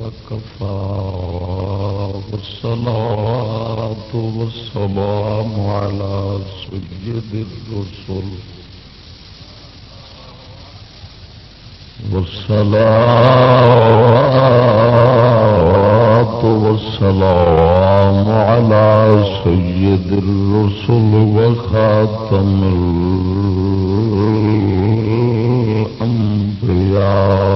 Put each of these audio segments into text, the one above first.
وكفى والصلاة والسلام على سيد الرسل. والصلاة والسلام على سيد الرسل وخاتم الأنبياء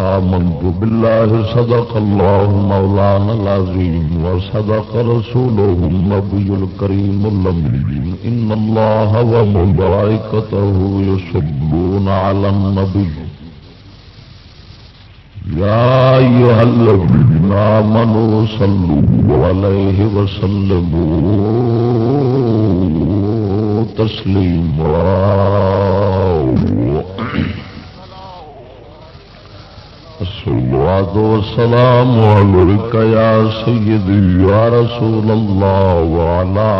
آمنت بالله صدق الله مولانا العظيم وصدق رسوله النبي الكريم اللمين إن الله وملائكته يصلون على النبي يا أيها الذين آمنوا صلوا عليه وسلموا تسليما الصلاة والسلام عليك يا سيدي يا رسول الله وعلى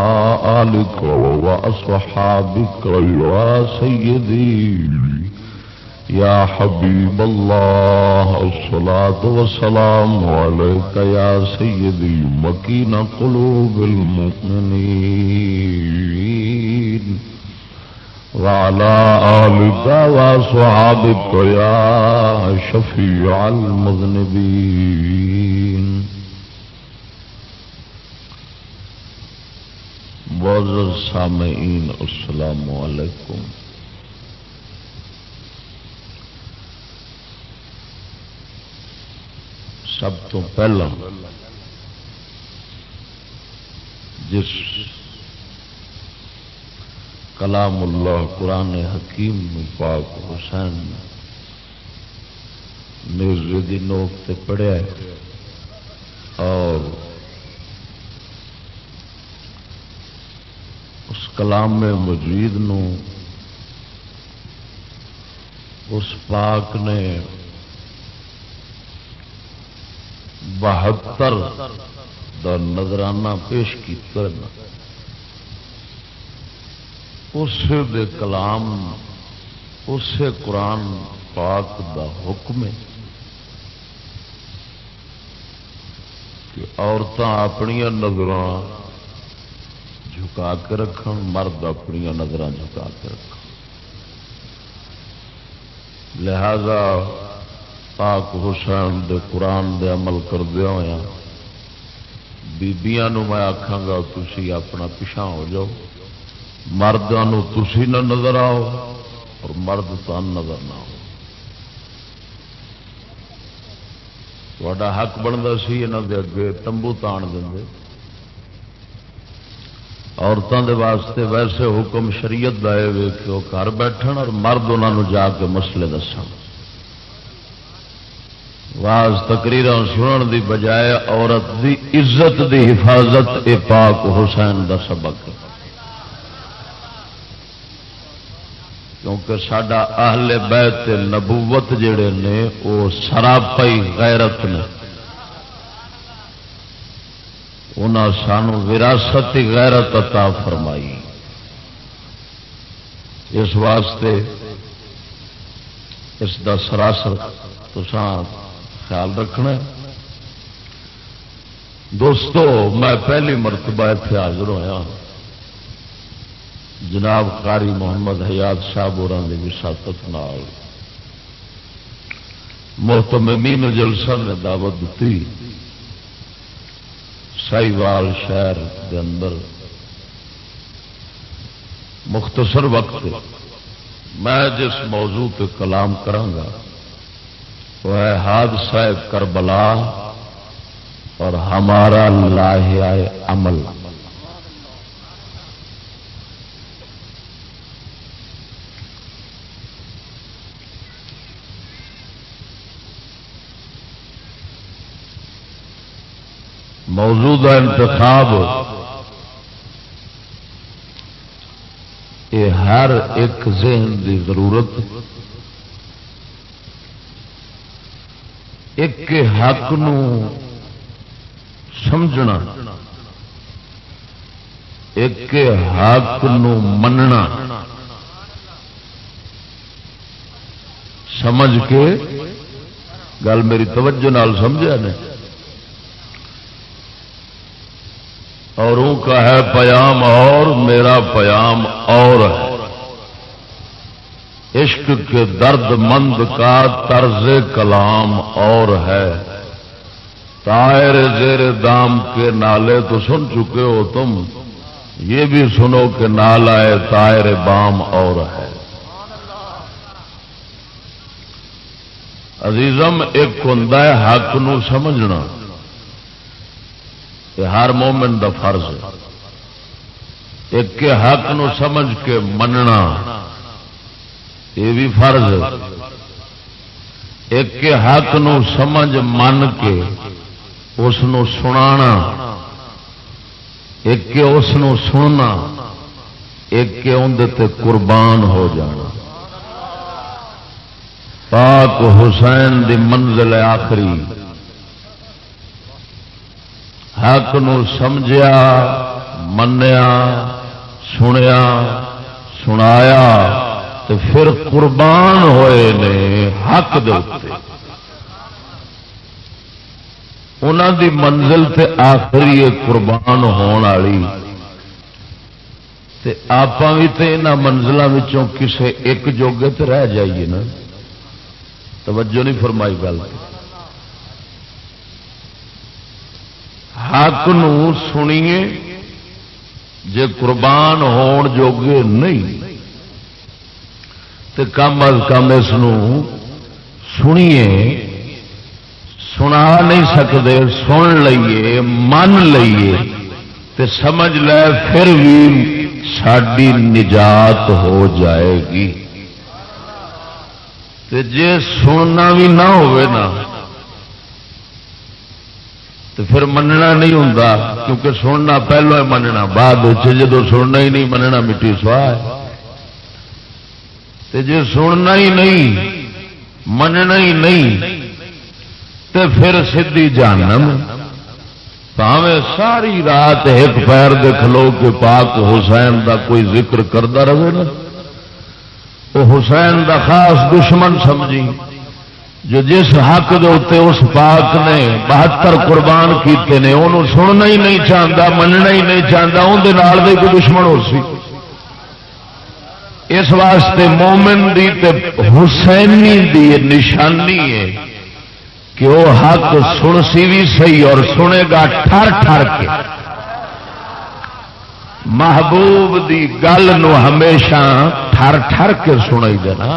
آلك وأصحابك يا سيدي يا حبيب الله. الصلاة والسلام عليك يا سيدي مكين قلوب المؤمنين. وعلى آلك وصحابك يا شفيع المذنبين. معزز سامعین السلام علیکم. سب تو پہلا جس کلام اللہ، قرآن حکیم، پاک حسین۔ نیوز دی نوک تے پڑھیا ہے۔ اور اس کلام میں مجید نو اس پاک نے بہتر دا نظرانہ پیش کی کرنا۔ اس دے کلام، اس قرآن پاک دا حکم ہے کہ عورتاں اپنی نظر جھکا کے رکھ مرد اپنی نظر جھکا کے رکھ لہذا پاک حسین دے قرآن دے عمل کردیا ہوا بیبیاں میں آخا گا تھی اپنا پچھا ہو جاؤ۔ مردوں تھی نہ نظر آؤ اور مرد تن نظر نہ آؤ تا حق بنتا سی یہاں دے اگے تمبو تان دیں عورتوں دے واسطے ویسے حکم شریعت دے وے کہ وہ گھر بیٹھن اور مرد انہوں جا کے مسئلے دس واز تقریر سنن دی بجائے عورت دی عزت دی حفاظت اے پاک حسین دا سبق۔ ہے کیونکہ سڈا اہل بیت نبوت جڑے نے، وہ سراپئی غیرت نے۔ انہوں سانو وراثت غیرت عطا فرمائی۔ اس واسطے اس دا سراسر تو خیال رکھنا دوستو، میں پہلی مرتبہ اتنے حاضر ہوا جناب قاری محمد حیات صاحب اور وساقت نال محتمین جلسہ نے دعوت دیتی سائیوال شہر کے اندر مختصر وقت میں جس موضوع پہ کلام کرانگا وہ ہے حادثہ کربلا اور ہمارا لاہیا عمل۔ موجودہ انتخاب یہ ہر ایک ذہن کی ضرورت ایک حق نو سمجھنا، ایک حق نو مننا، سمجھ کے گل میری توجہ نال سمجھا نے۔ اوروں کا ہے پیام اور، میرا پیام اور ہے۔ عشق کے درد مند کا طرز کلام اور ہے۔ تائر زیر دام کے نالے تو سن چکے ہو تم۔ یہ بھی سنو کہ نالا تائر بام اور ہے۔ عزیزم، ایک ہوں حق نو سمجھنا۔ ہر مومن دا فرض ہے۔ ایک کے حق نو سمجھ کے مننا، یہ بھی فرض ہے۔ ایک کے حق نو سمجھ من کے اس سنا ایک کے اس سننا، ایک کے اندر قربان ہو جانا۔ پاک حسین دی منزل آخری۔ حق نو سمجھیا، منیا، سنیا، سنایا تو پھر قربان ہوئے نے حق دے انہوں دی منزل تے آخری قربان ہون والی۔ آپ بھی تو یہاں منزلوں کسے ایک جوگے تے رہ جائیے نا۔ توجہ نہیں فرمائی گل۔ حق نو سنیے جے قربان ہون جوگے نہیں تو کم از کم اس سنیے، سنا نہیں سکتے سن لیے من لیے تے سمجھ لے پھر بھی ساری نجات ہو جائے گی۔ تے جے سننا بھی نہ ہوئے نا تو پھر مننا نہیں ہوں کیونکہ سننا پہلو ہے، مننا بعد جدو سننا ہی نہیں، مننا مٹی سواہ جی سننا ہی نہیں، مننا ہی نہیں تو پھر سی جانم پاوے ساری رات ایک پیر دیکھ لو کہ پاک حسین دا کوئی ذکر کرتا رہے نا۔ وہ حسین دا خاص دشمن سمجھی۔ جو جس حق دے اتنے اس پاک نے بہتر قربان کیتے نے انہوں سننا ہی نہیں چاہتا مننا ہی نہیں چاہتا اندر کوئی دشمن ہو سی۔ اس واسطے مومن دی تے حسینی دی نشانی ہے کہ وہ حق سن سی بھی صحیح اور سنے گا ٹھر ٹھر کے۔ محبوب دی گل نو ہمیشہ ٹھر ٹھر کے سنائی دینا۔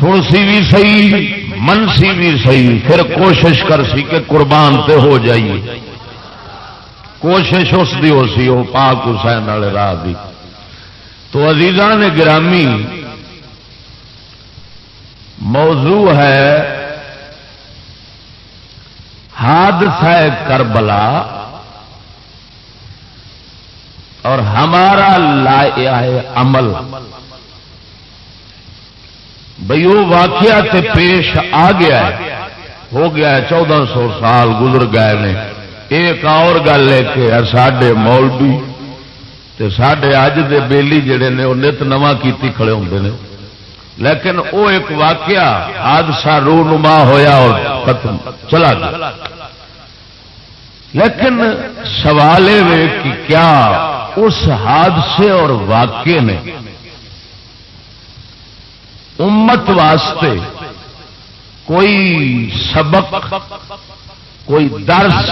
سن سی بھی صحیح من سی بھی صحیح، پھر کوشش کر سی کہ قربان تے ہو جائیے۔ کوشش اس دی ہو سی، وہ پاک حسین والے راہ دی۔ تو عزیزان نے گرامی، موضوع ہے حادثہ کربلا اور ہمارا لا عمل۔ بھائی وہ واقعہ تے پیش آ گیا ہے۔ ہو گیا ہے چودہ سو سال گزر گئے نے۔ ایک اور گل ہے کہ ساڈے مولوی تے ساڈے اج دے بیلی جڑے نے، وہ نت نواں کیتی کھڑے ہوندے نے۔ لیکن وہ ایک واقعہ حادثہ رو نما ہویا اور ختم چلا گیا۔ لیکن سوال یہ کہ کیا اس حادثے اور واقعے نے امت واسطے کوئی سبق، کوئی درس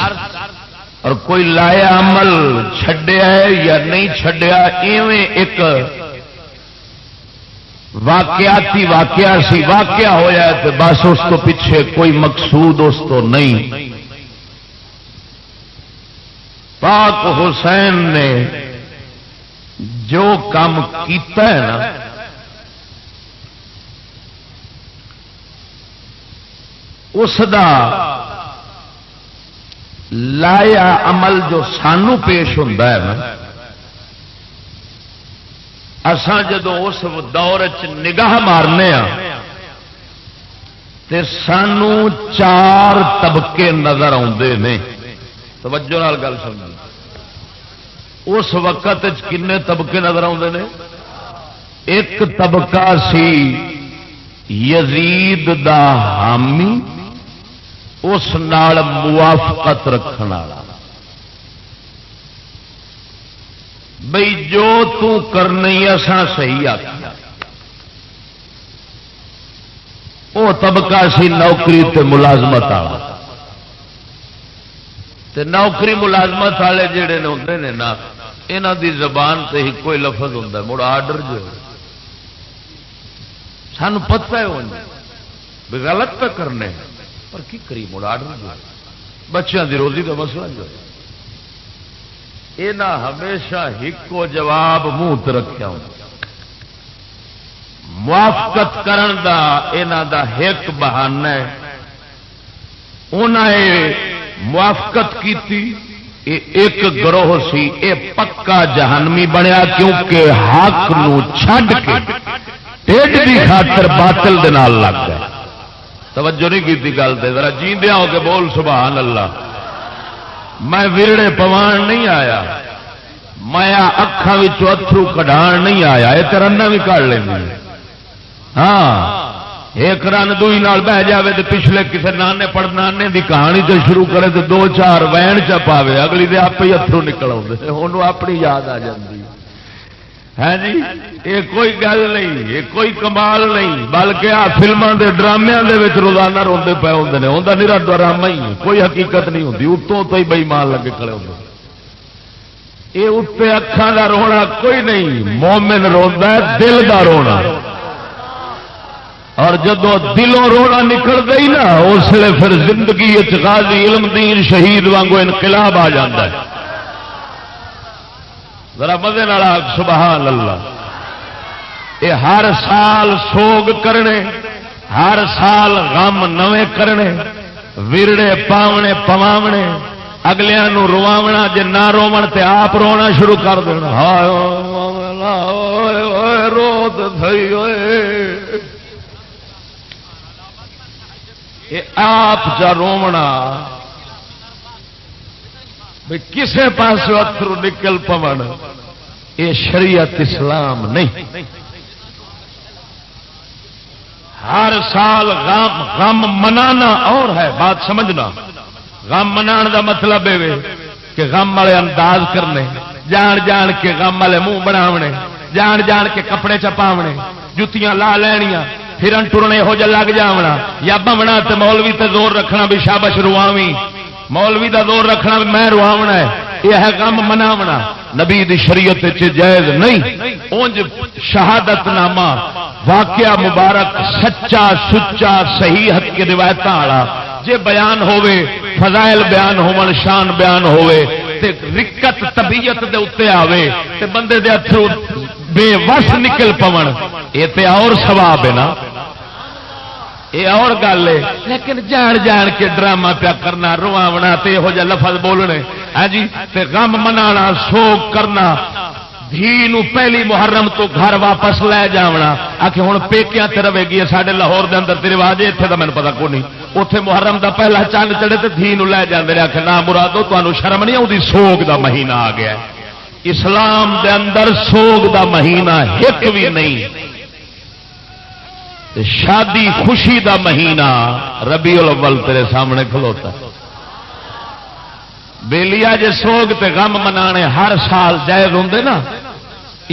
اور کوئی لایا عمل چھڈیا ہے یا نہیں چھڈیا، ایویں ایک واقعاتی واقعہ سی، واقعہ ہوا تو بس اس کو پیچھے کوئی مقصود اس تو نہیں۔ پاک حسین نے جو کام کیتا ہے نا اس دا لایا عمل جو سانو پیش ہوتا ہے نا اسان جدو اس دور چ نگاہ مارنے تے سانو چار طبقے نظر آتے ہیں توجہ نال گل سمجھ اس وقت کنے طبقے نظر آتے ہیں ایک طبقہ سی یزید دا حامی اس نال موافقت رکھنے والا۔ بھائی جو تو کرنی اسان صحیح آ وہ طبقہ سی نوکری تے ملازمت والا۔ تے نوکری ملازمت والے جڑے ہوتے ہیں نا یہاں دی زبان تے ہی کوئی لفظ ہوتا مڑ آڈر جو سان پتا ہے غلط پہ کرنے پر کی کری مڑ بچوں دی روزی کا مسئلہ جو ہے۔ یہاں ہمیشہ ہکو جواب منہ رکھا ہوں۔ موافقت کرن دا یہاں دا ایک بہانا انہیں موافقت کی ایک گروہ سی، اے پکا جہنمی بنیا کیونکہ حق نو چھڈ کے ٹھڈ کی خاطر باطل دے نال لگ گیا۔ توجہ نہیں کی گل دے ذرا جیندیا ہو کے بول سبحان اللہ۔ میں ورڑے پوان نہیں آیا۔ میں اکھان اترو کڈان نہیں آیا۔ یہ رن بھی کٹ لیں ہاں۔ ایک رن دوئی نال بہ جاوے تو پچھلے کسی نانے پڑ نانے دی کہانی تو شروع کرے تو دو چار وین چ پاوے، اگلی دے آپ ہی اترو نکل آتے انہوں اپنی یاد آ جاتی ہے جی؟ یہ کوئی گل نہیں، یہ کوئی کمال نہیں، بلکہ آ فلموں کے ڈرامے روزانہ روندے پے ہوتے ہیں انہیں نرا ڈرامہ ہی، کوئی حقیقت نہیں ہوتی اتوں تو ہی بئیمان لگے کھڑے ہوتے یہ اتنے اکھان کا رونا کوئی نہیں، مومن روا دل کا رونا۔ اور جدو دلوں رونا نکل گئی نا، اس لیے پھر زندگی غازی علم دین شہید وانگو انقلاب آ جاتا ہے۔ ذرا مزے سبحان اللہ۔ یہ ہر سال سوگ کرنے، ہر سال غم نوے کرنے ورڑے پاونے، پواونے اگلے رواونا جی نہ رو تے آپ رونا شروع کر دینا رو آپ جا رونا کسے پاس اترو نکل پون۔ یہ شریعت اسلام نہیں۔ ہر سال غم غم منانا اور ہے، بات سمجھنا۔ غم منا دا مطلب یہ کہ غم والے انداز کرنے، جان جان کے غم والے منہ بناونے، جان جان کے کپڑے چپاونے، جتیاں لا لینیاں، پھرن ٹرنے یہو جہ لگ جاونا، یا بمنا تے مولوی تے زور رکھنا بھی شابش رواوی مولوی دا زور رکھنا میں رواونا ہے۔ یہ ہے غم مناونا۔ نبی دی شریعت جائز نہیں۔ اونج شہادت نامہ واقعہ مبارک، سچا سچا، صحیح حق کے روایت والا۔ جے بیان ہوئے فضائل بیان ہون، شان بیان ہوئے تے رکت، طبیعت دے اتنے آوے، تے بندے دے اتھرو بے وس نکل پون۔ یہ تے اور ثواب ہے نا۔ یہ اور گل ہے۔ لیکن جان جان کے ڈرامہ پیا کرنا رواونا تے ہو جا لفظ بولنے۔ ہاں جی؟ تے غم منانا، سوگ کرنا۔ دھی پہلی محرم تو گھر واپس لے جاونا۔ آ کے ہوں پیکیا رہے گی سارے لاہور دے اندر رواج اتنے کا مجھے پتا کو نہیں اتنے محرم دا پہلا چند چڑھے تو دھی لے جاتے آ کے نہ مرادو تمہیں شرم نہیں آتی سوگ دا مہینہ آ گیا۔ اسلام دے اندر سوگ دا مہینہ ایک بھی نہیں۔ شادی خوشی دا مہینہ ربی الاول تیرے سامنے کھلوتا بےلیا جے سوگ تے غم منا ہر سال جائز ہوں نا،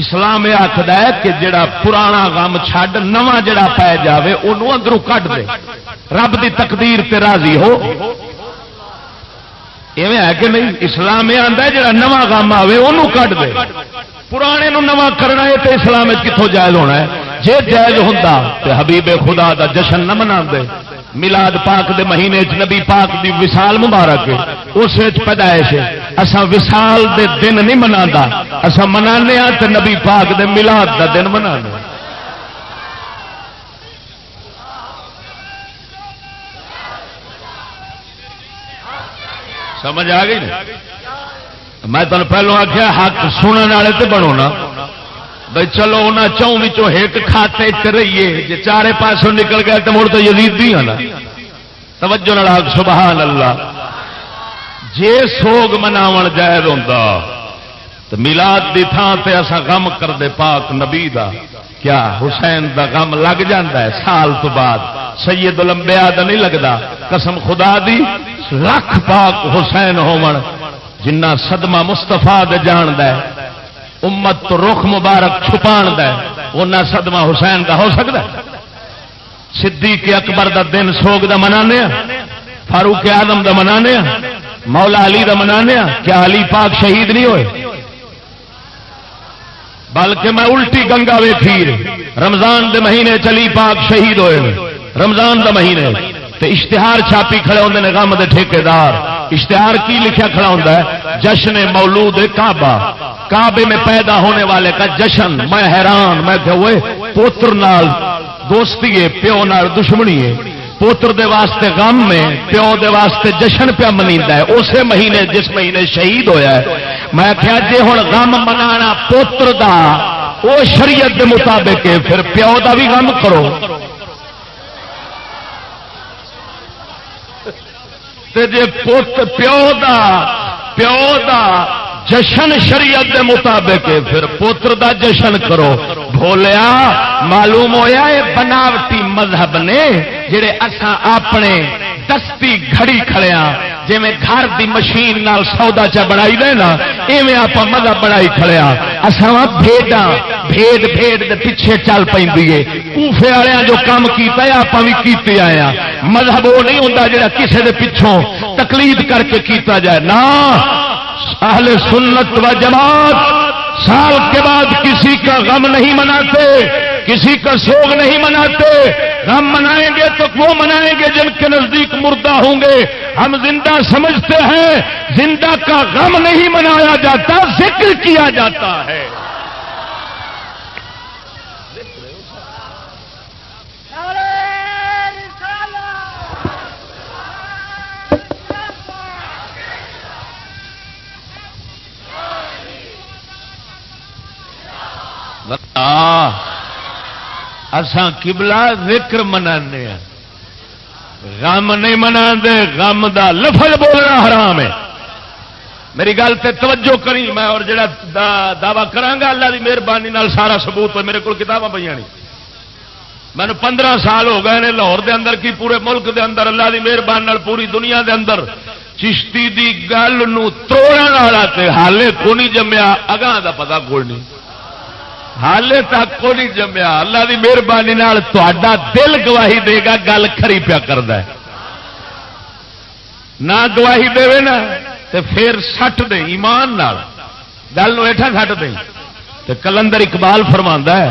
اسلام یہ آخر ہے کہ جڑا پرانا غم چھڈ نواں جڑا پی جائے انہوں اندروں کٹ دے۔ رب دی تقدیر تے راضی ہو۔ ایویں ہے کہ نہیں؟ اسلام یہ آتا ہے جڑا نواں غم آئے انہوں کٹ دے۔ پرانے نو نواں کرنا ہے تو اسلام کتوں جائز ہونا ہے؟ جی جائز ہوں تو حبیب خدا دا جشن نہ منا ملاد پاک دے مہینے چ نبی پاک دی وسال مبارک اس پیدائش اسا وسال دے دن نہیں منا اسا منانے ہاں تے نبی پاک دے ملاد دا دن منا سمجھ آ گئی میں تمہیں پہلو آخیا حق سننے والے تو بنو نا۔ بھائی چلو انہیں چون ایک کھاتے چ رہیے جی چارے پاسوں نکل گئے تو مڑ تو یزید ہی آنا توجہ حق سبحان اللہ۔ جے سوگ مناو جائز ہوتا تو ملاد کی تھان سے اصا غم کرتے پاک نبی دا۔ کیا حسین دا غم لگ جاندہ ہے سال تو بعد؟ سید لمبیا دا نہیں لگتا قسم خدا دی، لکھ پاک حسین ہون جنہ صدمہ مستفا جان ہے امت تو رخ مبارک چھپا ہے صدمہ حسین کا ہو سکتا ہے؟ صدیق اکبر دا دن سوگ دا منانے ہاں، فاروق آدم دا منانے ہاں، مولا علی دا منانے ہاں، کیا علی پاک شہید نہیں ہوئے؟ بلکہ میں الٹی گنگا ویکھی رمضان دے مہینے چلی پاک شہید ہوئے، رمضان دا مہینے، تے اشتہار چھاپی کھڑے ہوتے ہیں غم دے ٹھیکےدار اشتہار کی لکھا کھڑا ہوتا ہے؟ جشن مولود کعبہ۔ کعبے میں پیدا ہونے والے کا جشن۔ میں حیران، میں کہ وہ پوتر نال دوستی ہے، پیو نال دشمنی ہے۔ پوتر دے واسطے غم میں پیو دے واسطے جشن پیا منیدا ہے۔ اسی مہینے، جس مہینے شہید ہویا ہے، میں کیا جی ہوں غم منانا پوتر دا وہ شریعت دے مطابق ہے، پھر پیو دا بھی غم کرو۔ جی پوت پیو دا پیو دا جشن شریعت دے مطابق پھر پوتر دا جشن کرو۔ بولیا معلوم ہویا یہ بناوٹی مذہب نے جڑے اساں اپنے دستی گھڑی کھڑیا جی گھر دی مشین نال سودا چا بنائی دے ایویں آپ مذہب بنائی کھڑیا اصا بھیڈا بھیڑ بھیڑ دے پیچھے چل پی کوفے والے جو کام کیتا ہے آپ بھی کیتے آئے ہاں۔ مذہب وہ نہیں ہوتا جا کسی دے پچھوں تقلید کر کے کیتا جائے۔ نا اہل سنت و جماعت سال کے بعد کسی کا غم نہیں مناتے، کسی کا سوگ نہیں مناتے۔ غم منائیں گے تو وہ منائیں گے جن کے نزدیک مردہ ہوں گے۔ ہم زندہ سمجھتے ہیں، زندہ کا غم نہیں منایا جاتا، ذکر کیا جاتا ہے۔ اسان کبلا ذکر منا غم نہیں منا غم دا لفظ بولنا حرام ہے۔ میری گل تے توجہ کری، میں اور جڑا دعوی کرانگا، اللہ دی مہربانی سارا ثبوت میرے کو کتاباں پہ میں پندرہ سال ہو گئے نے لاہور دے اندر، کی پورے ملک دے اندر اللہ دی مہربانی پوری دنیا دے اندر چشتی دی گل توڑ والا حالے کو نہیں جمیا، اگاں دا پتا کوئی نہیں۔ حالے تک کو نہیں جمیا۔ اللہ کی مہربانی دل گواہی دے گا، گل کھری پیا کرد نہ گواہی دے نا تو پھر سٹ دے ایمان گل ایٹھا سٹ دے۔ تو کلندر اقبال فرما ہے۔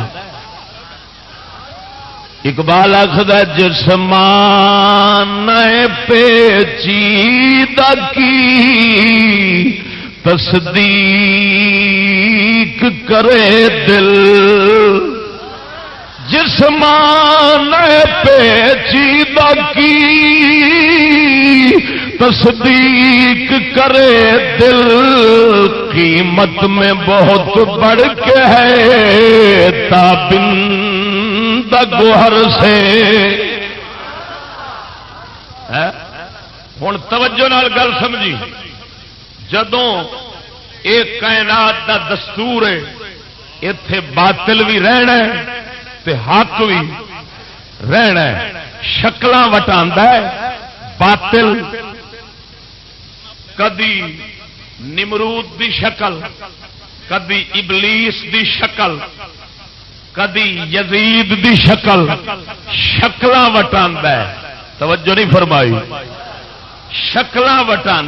اقبال آخد جسمان پیچیدہ کی تصدیق کرے دل۔ جسمان پیچیدہ کی۔ تصدیق کرے دل۔ قیمت میں بہت بڑھ کے ہے۔ تابند گوہر سے۔ ہاں؟ ہوں توجہ نال گل سمجھی۔ جدوں ایک کائنات دا دستور ہے۔ اتے باطل بھی رہنا تے حق بھی رہنا شکل وٹا باطل کدی نمرود دی شکل، کدی ابلیس دی شکل، کدی یزید دی شکل۔ شکل وٹا توجہ نہیں فرمائی۔ شکل وٹا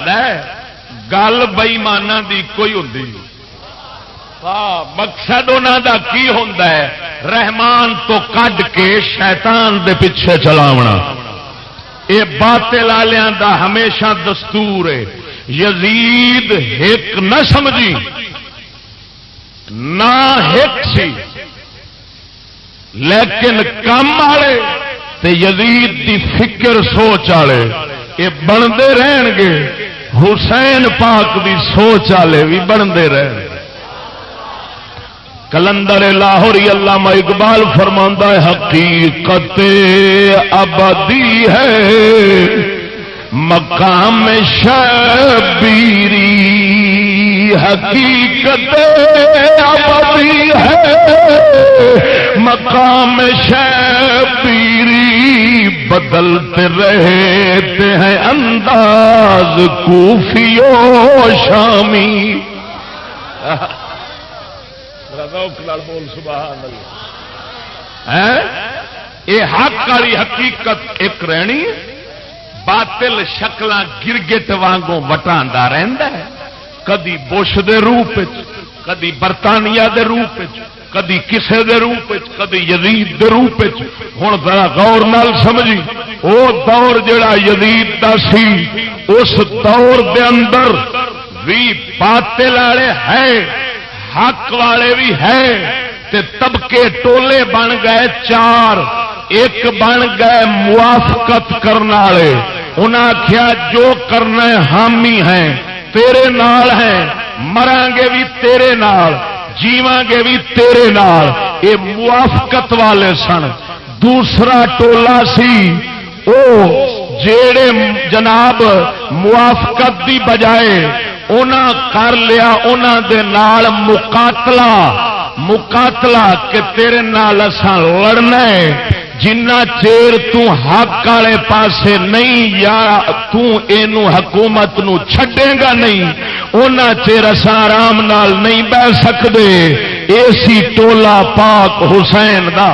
گل بئیمانہ دی کوئی ہوں مقصد انہوں دا کی ہوتا ہے؟ رحمان تو کڈ کے شیطان دے پیچھے چلاونا۔ یہ باطل والوں دا ہمیشہ دستور ہے۔ یزید ایک نہ سمجھی۔ نہ ایک سی۔ لیکن کم والے تے یزید دی فکر سوچ والے یہ بنتے رہن گے۔ حسین پاک دی سوچ والے بھی بنتے رہ کلندر لاہوری اللہ اقبال فرما ہے، حقیقت ابدی ہے. مقام شبیری حقیقت ابدی ہے۔ مقام شبیری بدلتے رہتے ہیں، انداز کوفیو شامی۔ بول سبحان یہ حق والی حقیقت ایک رہنی باطل شکل گرگٹ وانگوں وٹا رہتا ہے۔ کدی بش دے روپ کدی برطانیہ دے روپ کدی کسے دے روپ کدی یزید دے روپ ہوں ذرا غور نال سمجھی وہ دور جڑا یزید دا سی، اس دور دے اندر بھی باطل والے ہے حق والے بھی ہے تے طبقے ٹولے بن گئے چار، ایک بن گئے موافقت کرنے والے۔ انہیں آخیا جو کرنا حامی ہیں۔ تیرے نال ہیں مران گے بھی تیرے نال جیواں گے بھی تیرے نال یہ موافقت والے سن۔ دوسرا ٹولا سی، او جیڑے جناب موافقت دی بجائے کر لیا دے نال مقاتلہ مقاتلہ کہ تیرے نال اساں لڑنا ہے۔ جنا چیر تق والے پاسے نہیں یا تینو حکومت نو چھڈے گا نہیں، اونا چیر اساں آرام نال نہیں بہ سکتے اے ٹولا پاک حسین دا۔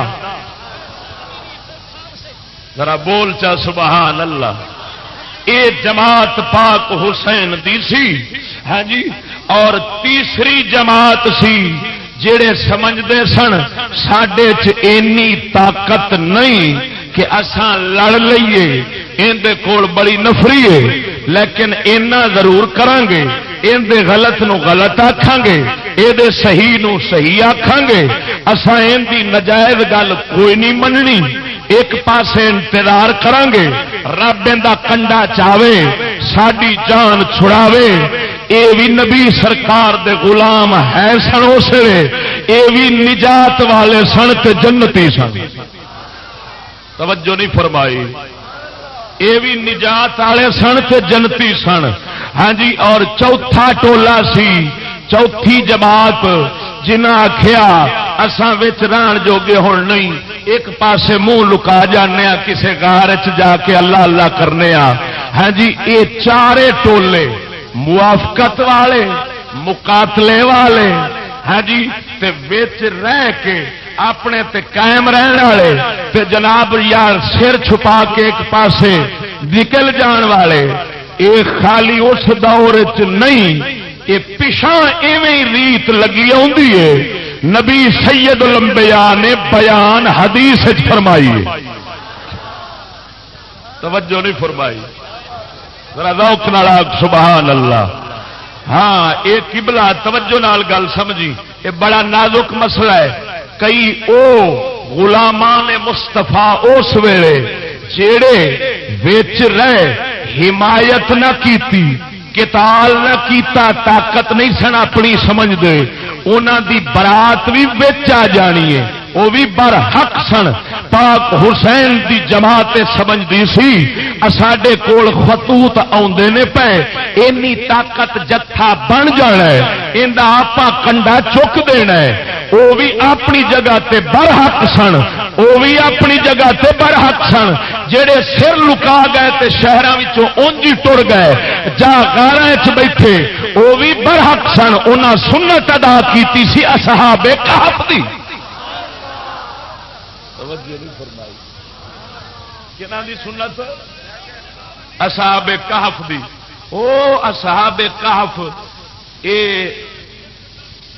ذرا بول چا سبحان اللہ۔ اے جماعت پاک حسین دی سی۔ ہاں جی اور تیسری جماعت سی۔ جڑے سمجھتے سن سڈے چی طاقت نہیں کہ اسان لڑ لیے اندر کول بڑی نفری ہے، لیکن اینا ضرور کران گے اندر غلط نو غلط آکھاں گے اے صحیح نو صحیح آکھاں گے اسان ان دی نجائز گل کوئی نہیں مننی۔ ایک پاسے انتظار کریں گے رب دا کنڈا چاوے ساری جان چھڑاوے۔ اے بھی نبی سرکار دے غلام ہے سن اسے اے بھی نجات والے سن تے جنتی سن۔ توجہ نہیں فرمائی۔ اے بھی نجات والے سن تے جنتی سن۔ ہاں جی اور چوتھا ٹولا سی، چوتھی جماعت جنہ آخیا اسان ران جوگے ہوں نہیں۔ ایک پاسے منہ لکا جانے کسی گار جا کے اللہ اللہ کرنے ہاں جی یہ چارے ٹولے۔ موافقت والے، مقاتلے والے ہاں جی تے رہ کے اپنے تے قائم رہن والے، تے جناب یار سر چھپا کے ایک پاسے نکل جان والے یہ خالی اس دور چ نہیں یہ پچھا ایویں ریت لگی ہے۔ نبی سید لمبیا نے بیان حدیث فرمائی توجہ نہیں فرمائی۔ روک سبحان اللہ۔ ہاں یہ کبلا توجہ نال گل سمجھی۔ یہ بڑا نازک مسئلہ ہے۔ کئی او غلامان مستفا اس ویلے جڑے ویچ رہے، حمایت نہ کیتی کتال نہ کیتا، طاقت نہیں سن اپنی، سمجھ دے۔ انہوں دی برات بھی بچ آ جانی ہے۔ وہ بھی بر حق سن۔ پاک حسین دی جماعت سمجھتی سی ساڈے کول خطوط آدھے نے پے۔ اینی طاقت جتھا بن جانا ہے آپ کنڈا چک دینا ہے۔ وہ بھی اپنی جگہ تے بر حق سن۔ وہ بھی اپنی جگہ تے برحق سن۔ جہے سر لکا گئے تے شہروں اونجی ٹر گئے۔ جا گارا بیٹھے وہ بھی برحق سن۔ انہیں سنت ادا کی سی اصحاب کہف دی۔ دی سنت؟ اصحاب کہف دی. او اصحاب کہف، اے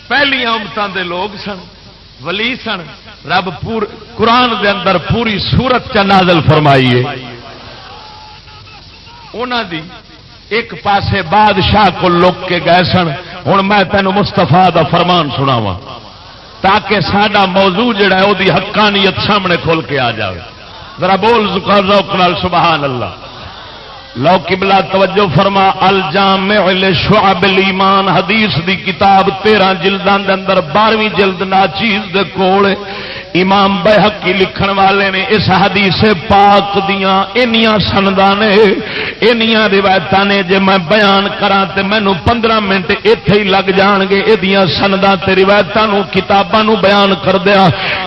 پہلیاں امتان دے لوگ سن، ولی سن، رب پور، قرآن دے اندر پوری سورت کا نازل فرمائیے۔ دی ایک پاسے بادشاہ کو لوک کے گئے سن ہوں میں تینوں مستفا دا فرمان سناوا تاکہ سڈا موضوع جڑا ہے وہ حقانیت سامنے کھول کے آ جائے ذرا بول ذوق سبحان اللہ۔ لو کبلا توجہ فرما الجام شعب الایمان، حدیث دی کتاب تیرہ جلدان دے اندر بارہویں جلد ناچیز دے کول امام بحقی لکھن والے نے اس حدیث پاک دیاں اینیاں سندا نے اینیاں روایتاں نے۔ جے میں بیان کراں تے مینوں 15 منٹ ایتھے ہی لگ جان گے۔ ایدیاں سندا تے روایتاں کتاباں بیان کر دیا۔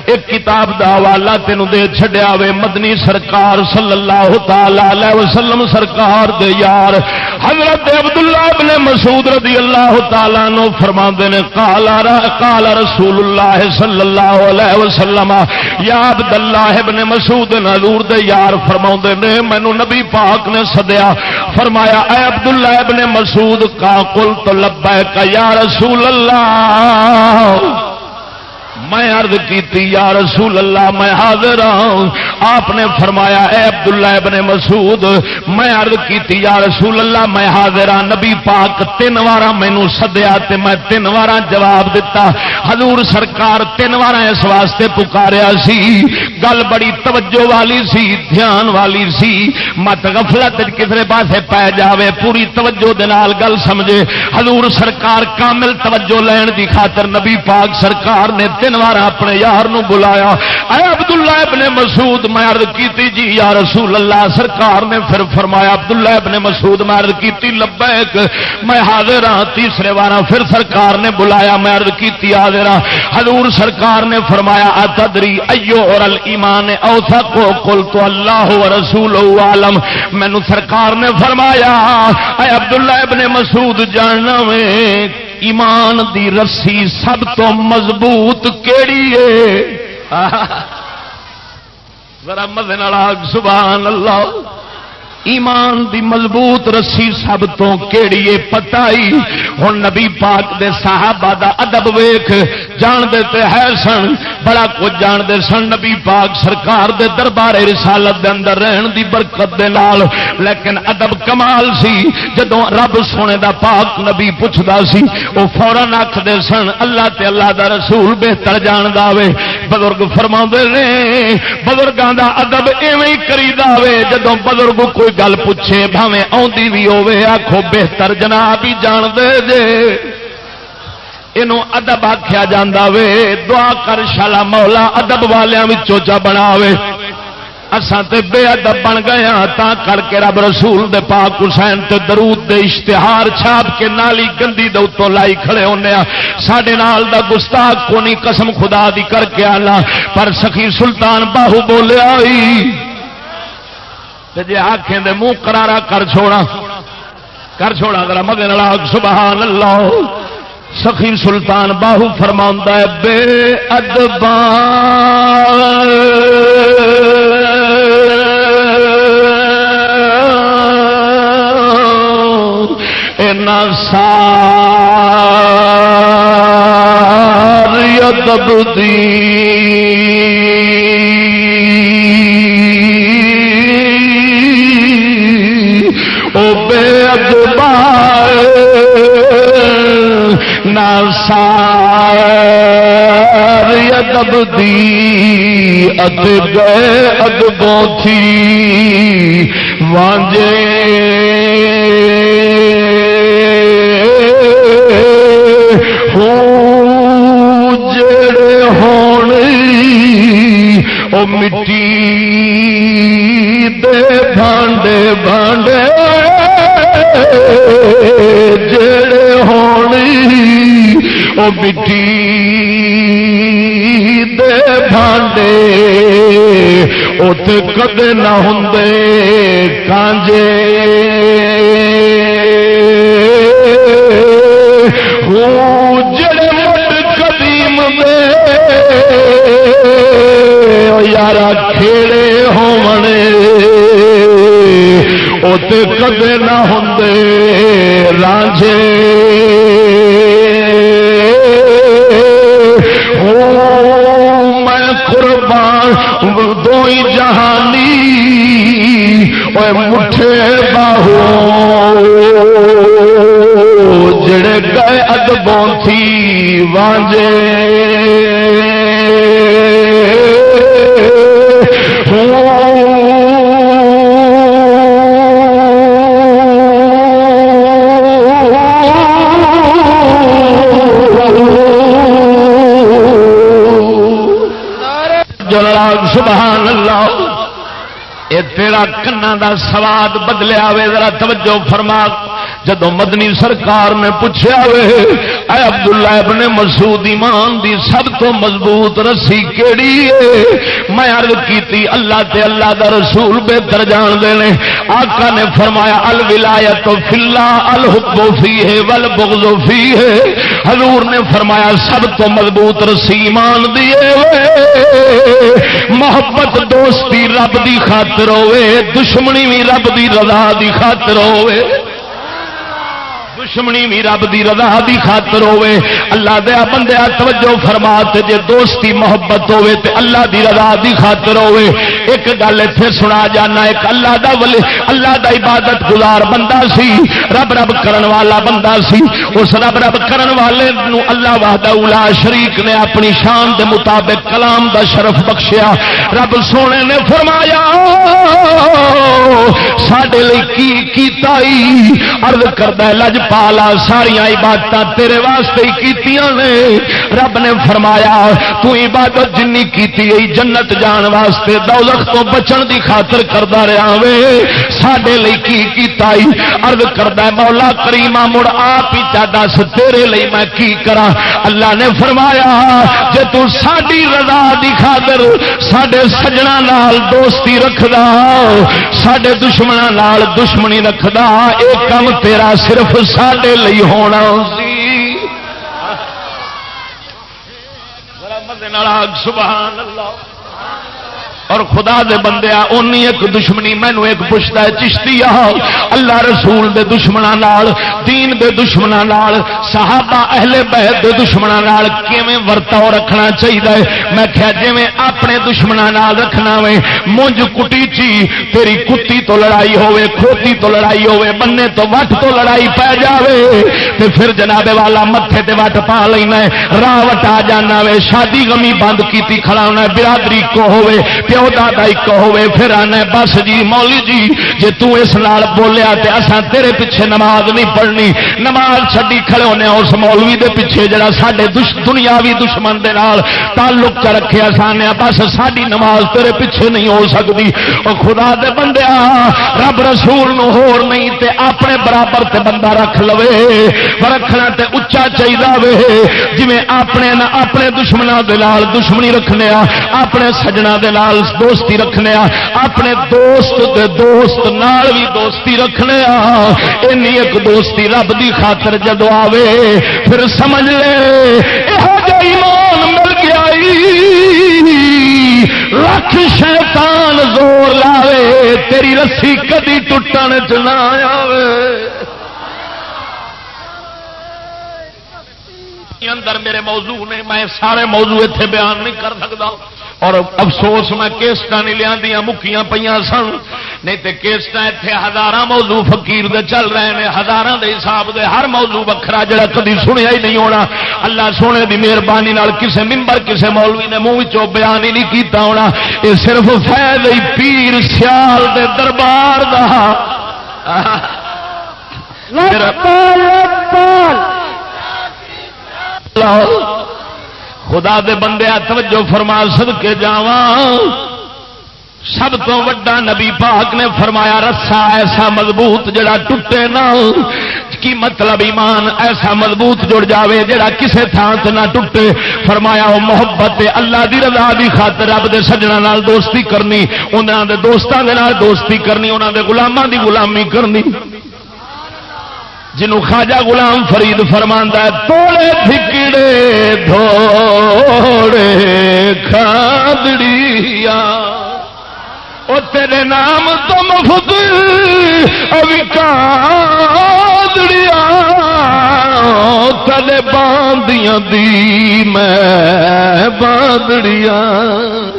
ایک کتاب دا حوالہ تینو دے چھڈیا وے مدنی سرکار صلی اللہ تعالی علیہ وسلم سرکار دے یار۔ حضرت عبداللہ ابن مسعود رضی اللہ تعالی عنہ فرماندے نے قال قال رسول اللہ صلی اللہ علیہ وسلم وسلم یا عبداللہ ابن مسعود حضور دے یار فرما نے مینو نبی پاک نے سدیا فرمایا، اے عبداللہ ابن مسعود، کا کل تو لبا کا یا رسول اللہ۔ میں عرض کیتی، یا رسول اللہ، میں حاضر ہوں۔ آپ نے فرمایا، اے عبداللہ ابن مسعود، میں عرض کیتی، یا رسول اللہ، میں حاضر ہوں نبی پاک تین وار مینو سدیا تے میں تین وار جواب دیتا حضور سرکار تین وار اس واسطے پکاریا سی۔ گل بڑی توجہ والی سی، دھیان والی سی۔ مت غفلت کسے پاسے پی جاوے، پوری توجہ دے نال گل سمجھے۔ حضور سرکار کامل توجہ لین دی خاطر نبی پاک سرکار نے تین بار اپنے یار نو بلایا اے عبداللہ ابن مسعود میں عرض کیتی جی یا رسول اللہ سرکار نے پھر فرمایا عبداللہ ابن مسعود میں عرض کیتی لبیک میں حاضر ہاں تیسرے بار پھر سرکار نے بلایا میں عرض کیتی حاضر ہاں حضور سرکار نے فرمایا اتدری ایو اور الایمان اوثق قل تو اللہ و رسول عالم مینو سرکار نے فرمایا اے عبداللہ ابن مسعود جاننا میں ایمان دی رسی سب تو مضبوط کیڑی ہے؟ ذرا مزے سبحان اللہ۔ ایمان دی مضبوط رسی سب تو کیڑی پتائی۔ ہوں نبی پاک دے صحابہ دا ادب ویخ جانتے تے ہے سن۔ بڑا کچھ جانتے سن نبی پاک سرکار دے دربار رسالت دے اندر رہن دی برکت دے نال۔ لیکن ادب کمال سی۔ جدو رب سونے دا پاک نبی پوچھتا سی وہ فورن آخر سن، اللہ تے اللہ دا رسول بہتر جان دے بزرگ فرما نے بزرگوں دا ادب ایویں کری دے جدو بزرگ کوئی کوئی گل پوچھے بھاویں آدھی بھی ہوے آخو بہتر جناب ہی جان دے دے یہ ادب آخیا جا دعا کر شالا مولا ادب والوں چوچا بنا اسان تے بے ادب بن گئے ہاں تا کر کے رب رسول دے پاک حسین تے درود دے اشتہار چھاپ کے نالی گندی دے اتوں لائی کھڑے ہونے ہاں۔ سڈے نال دا گستاخ کو نہیں قسم خدا دی کر کے آنا۔ پر سخی سلطان باہو بولیا جی آخیں دے منہ کرارا کر چھوڑا کر چھوڑا ذرا مدے سبحان اللہ سخی سلطان باہو فرما بے ادبان سار ادب دی سار ادب دی ادب ادبوں تھی۔ وانجے۔ جڑے ہونی او مٹی دے بھانڈے بھانڈے۔ ہونی وہ مٹی دے بھانڈے اتے کدے نہ ہوں کانجے جڑے قدیم دے یارا کھیڑے ہونے اتے کدے نہ ہوں رانجے۔ میں قربان دو جہانی مٹھے باہو۔ جڑے گئے ادبوں تھی وانجے۔ ہوں۔ سبحان اللہ. اے تیرا کنا دا سواد بدلیا وے ذرا توجہ فرما. جدو مدنی سرکار نے پوچھا وے، اے عبداللہ ابن مسعود ایمان دی سب تو مضبوط رسی کیڑی ہے؟ میں عرض کیتی، اللہ تے اللہ دا رسول بہتر جان دے نے آقا نے فرمایا، الولایت فی اللہ، الحب فیہ والبغض فیہ حضور نے فرمایا، سب تو مضبوط رسی ایمان دی محبت دوستی رب دی خاطر ہوے دشمنی بھی رب دی رضا دی خاطر ہوے دشمنی بھی رب دی رضا دی خاطر ہوے اللہ دیا بندیا توجہ فرما جے دوستی محبت ہوے تے اللہ دی رضا دی خاطر ہوے ایک گل اتنے سنا جانا، ایک اللہ دا ولی، اللہ دا عبادت گزار بندہ سی، رب رب کرن والا بندہ سی۔ اس رب رب کرن والے نو اللہ وحدہ اولا شریک نے اپنی شان دے مطابق کلام دا شرف بخشیا۔ رب سونے نے فرمایا سڈے کی کیتا ہی عرض کردا لج پالا ساریا عبادت تیرے واسطے ہی کیتیاں نے۔ رب نے فرمایا، تو عبادت جنی کیتی ہے، جنت جان واسطے دوزخ تو بچن دی خاطر کردا رہا وے۔ ساڈے لئی کی کیتا ہی؟ عرض کردا ہے، مولا کریمہ مڑ آپ ہی تا دس، تیرے لئی میں کی کراں؟ اللہ نے فرمایا، جے تو ساڈی رضا دی خاطر ساڈے سجنا نال دوستی رکھدا سڈے دشمنوں نال دشمنی رکھدا، اے کم تیرا صرف ساڈے لی ہونا سبحان اللہ اور خدا دے بندے اونی ایک دشمنی مینو ایک پوچھتا ہے، چشتی اللہ رسول دے دشمنوں نال، دین دے دشمنوں نال، صحابہ اہل بیت دے دشمنوں نال کیویں ورتاؤ رکھنا چاہیے میں کہا جی اپنے دشمنوں نال رکھنا وے مونج کٹی چی، تیری کتی تو لڑائی ہوے کھوتی تو لڑائی ہوے بننے تو وٹ تو لڑائی پی جاوے۔ تے پھر جناب والا متے تے وٹ پا لینا راہ وٹا جانا وے شادی غمی بند کیتی کھڑا ہونا برادری کو ہوے پیو دادا ایک ہوے پھر آنا بس جی مولی جی جی تس نال بولیا تے اساں تیرے پیچھے نماز نہیں پڑھنی نماز چڈی کھڑے ہونے اس مولوی دے پیچھے جڑا سڈے دش دنیاوی دشمن دے نال تعلق چ رکھے آسان بس ساری نماز تیرے پیچھے نہیں ہو سکتی اور خدا دے بندیا رب رسول نو ہور نہیں تے اپنے برابر تے بندہ رکھ لو رکھنا تے اچا چاہیے وے جی اپنے نہ اپنے دشمنوں دے نال دشمنی رکھنے اپنے سجنا دے نال دوستی رکھنے اپنے دوست دے دوست نال بھی دوستی رکھنے این ایک دوستی رب دی خاطر جدو آوے، پھر سمجھ لے یہ ایمان مل گیا لکھ شیطان زور لاوے، تیری رسی کدی ٹوٹن چنا آئے اندر میرے موضوع نے، میں سارے موضوع اتنے بیان نہیں کر سکتا۔ اور افسوس میں کیسٹ نہیں لیا مکیاں پہ سن۔ نہیں تو کیسٹ اتنے ہزار موضوع فقیر دے چل رہے ہیں ہزار دے حساب دے، ہر موضوع وکرا جڑا کدی سنیا ہی نہیں ہونا۔ اللہ سونے کی مہربانی کسے ممبر کسے مولوی نے منہ بیان ہی نہیں کیتا ہونا۔ یہ صرف فیض پیر سیال دے دربار دا۔ خدا دے بندے توجہ فرما سد کے جاوا سب تو وڈا نبی پاک نے فرمایا، رسا ایسا مضبوط جڑا ٹوٹے نہ۔ کی مطلب ایمان ایسا مضبوط جڑ جاوے جڑا کسے تھان سے نہ ٹوٹے۔ فرمایا وہ محبت، اللہ دی رضا دی خاطر رب دے سجنا نال دوستی کرنی انہوں دے دوستوں دے نال دوستی کرنی انہوں دے غلاماں دی غلامی کرنی۔ جنوں خواجہ غلام فرید فرماندا ہے توڑے پھکڑے، دھوڑے، کھادڑیاں۔ او تیرے نام تو مفت ابھی کھادڑیاں۔ تلے باندیاں دی میں باندڑیاں۔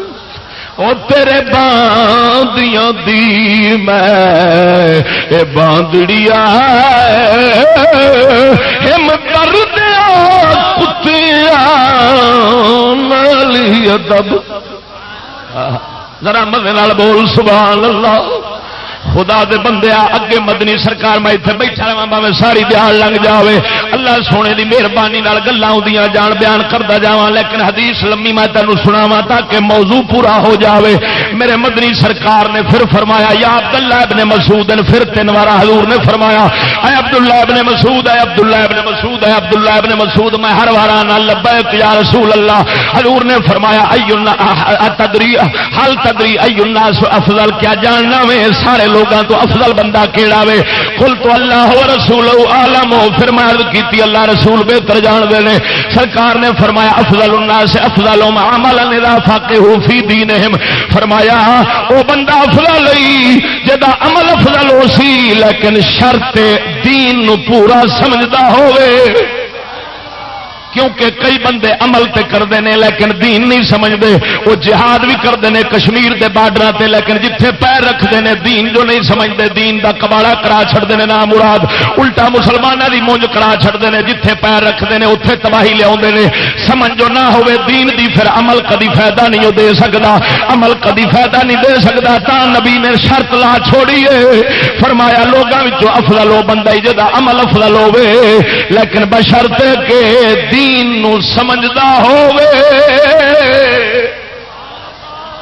او تیرے باندیاں دی میں، اے باندڑیا ہم کر دیا کتیا نالی ادب۔ ذرا مزے بول، سبحان اللہ۔ خدا دے بندے اگے مدنی سرکار، میں اتنے بیٹھا رہا میں ساری دیہڑ لنگ جاوے۔ اللہ سونے دی مہربانی گلا جان بیان کرتا جا لیکن حدیث لمبی میں تینوں سناوا تاکہ موضوع پورا ہو جاوے۔ میرے مدنی سرکار نے پھر فرمایا، یا عبد اللہ ابن مسعود، پھر تین بار حضور نے فرمایا، اے عبد اللہ ابن مسعود ہے عبد اللہ ابن مسعود ہے عبد اللہ ابن مسعود، میں ہر بار آنا لبیک یا رسول اللہ۔ حضور نے فرمایا تدری حل تدری الناس افضل، کیا جاننا میں سارے لوگوں تو افضل بندہ کیڑا وے؟ کل تو اللہ رسول عالم ہو پھر میں عرض کیتی، اللہ رسول بہتر جان دے نے سرکار نے فرمایا، افضل الناس افضل عمل اذا فقهوا في دينهم فرمایا او بندہ افضل لئی جدا عمل افضل ہو سی، لیکن شرط دین نو پورا سمجھدا ہوئے کیونکہ کئی بندے عمل تے کرتے ہیں لیکن دین نہیں سمجھتے، وہ جہاد بھی کرتے ہیں، کشمیر کے بارڈر سے لیکن جتھے پیر رکھتے ہیں، دین جو نہیں سمجھتے، دین دا کباڑا کرا چڑھتے ہیں نام مراد الٹا مسلمانوں کی مونج کرا چڑھتے ہیں، جتھے پیر رکھتے ہیں اتنے تباہی لیا سمجھ جو نہ ہوئے دین دی، پھر عمل کدی فائدہ نہیں دے سکتا عمل کدی فائدہ نہیں دے سکتا تا نبی نے شرط لا چھوڑی ہے۔ فرمایا لوگوں افضل ہو بندہ جا عمل افضل ہوے لیکن بشرط کے دین نو سمجھدا ہووے۔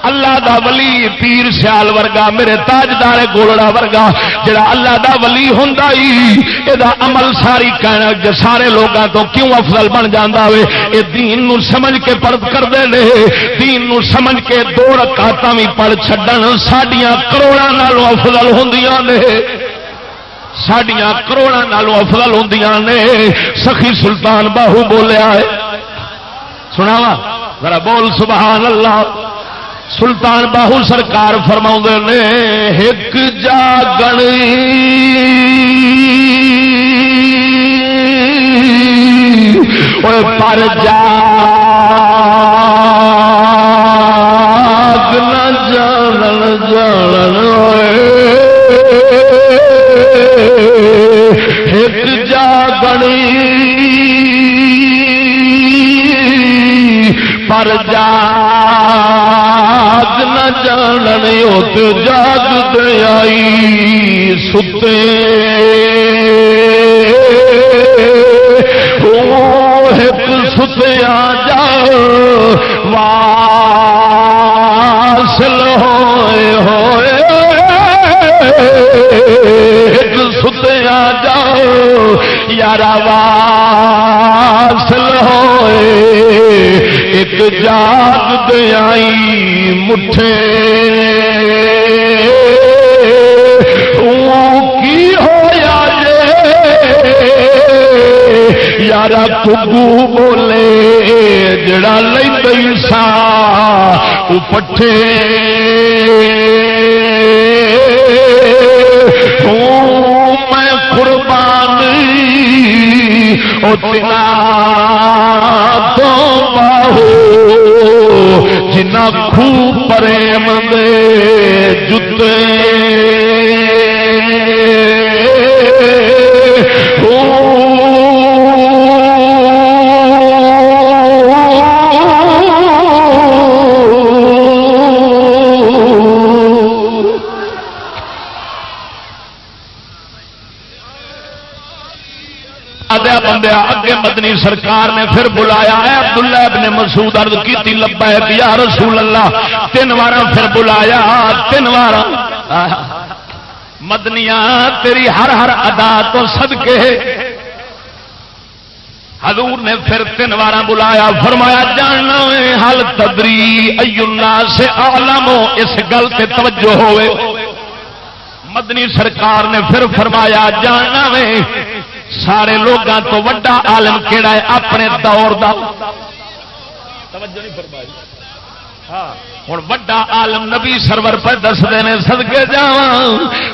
اللہ دا ولی پیر سیال ورگا، میرے تاجدار گولڑا ورگا، جڑا اللہ دا ولی ہوں یہ عمل ساری کہنا سارے لوگوں تو کیوں افضل بن جانا ہوئے یہ دین نو سمجھ کے پرد کرتے ہیں دین نو سمجھ کے دو رکاط بھی پڑھ چڈن سڈیا کروڑا نالوں افضل ہوں نے۔ سڈیا کروڑا نالوں افضل ہوں نے۔ سخی سلطان باہو بولیا ہے۔ سناوا ذرا بول سبحان اللہ سلطان باہو سرکار فرما نے ایک جاگن۔ پر جا جان جان ایک جاگنی پر جا جاننے ات جاگ دئی ستے۔ ایک ستیا جا واسل ہوئے۔ ایک جاگ دئی مٹھے۔ کی ہوا یار کگو بولے، جڑا لئی سا پٹھے۔ اتنا تو باہو جنا خوب پریم دے جتے۔ بندے اگے مدنی سرکار نے پھر بلایا ہے عبداللہ ابن مسعود عرض کی لبا ہے یا رسول اللہ، تین وار پھر بلایا، تین وار مدنیا تیری ہر ہر ادا تو سدکے حضور نے پھر تین وار بلایا، فرمایا، جاننا حل تدری اینا سے عالم اس گل سے توجہ ہوئے۔ مدنی سرکار نے پھر فرمایا، جاننا وے سارے لوگوں تو وڈا عالم کہڑا ہے؟ اپنے دور دا توجہ نہیں فرمائی۔ ہوں وڈا عالم نبی سرور پہ دستے ہیں سدکے جا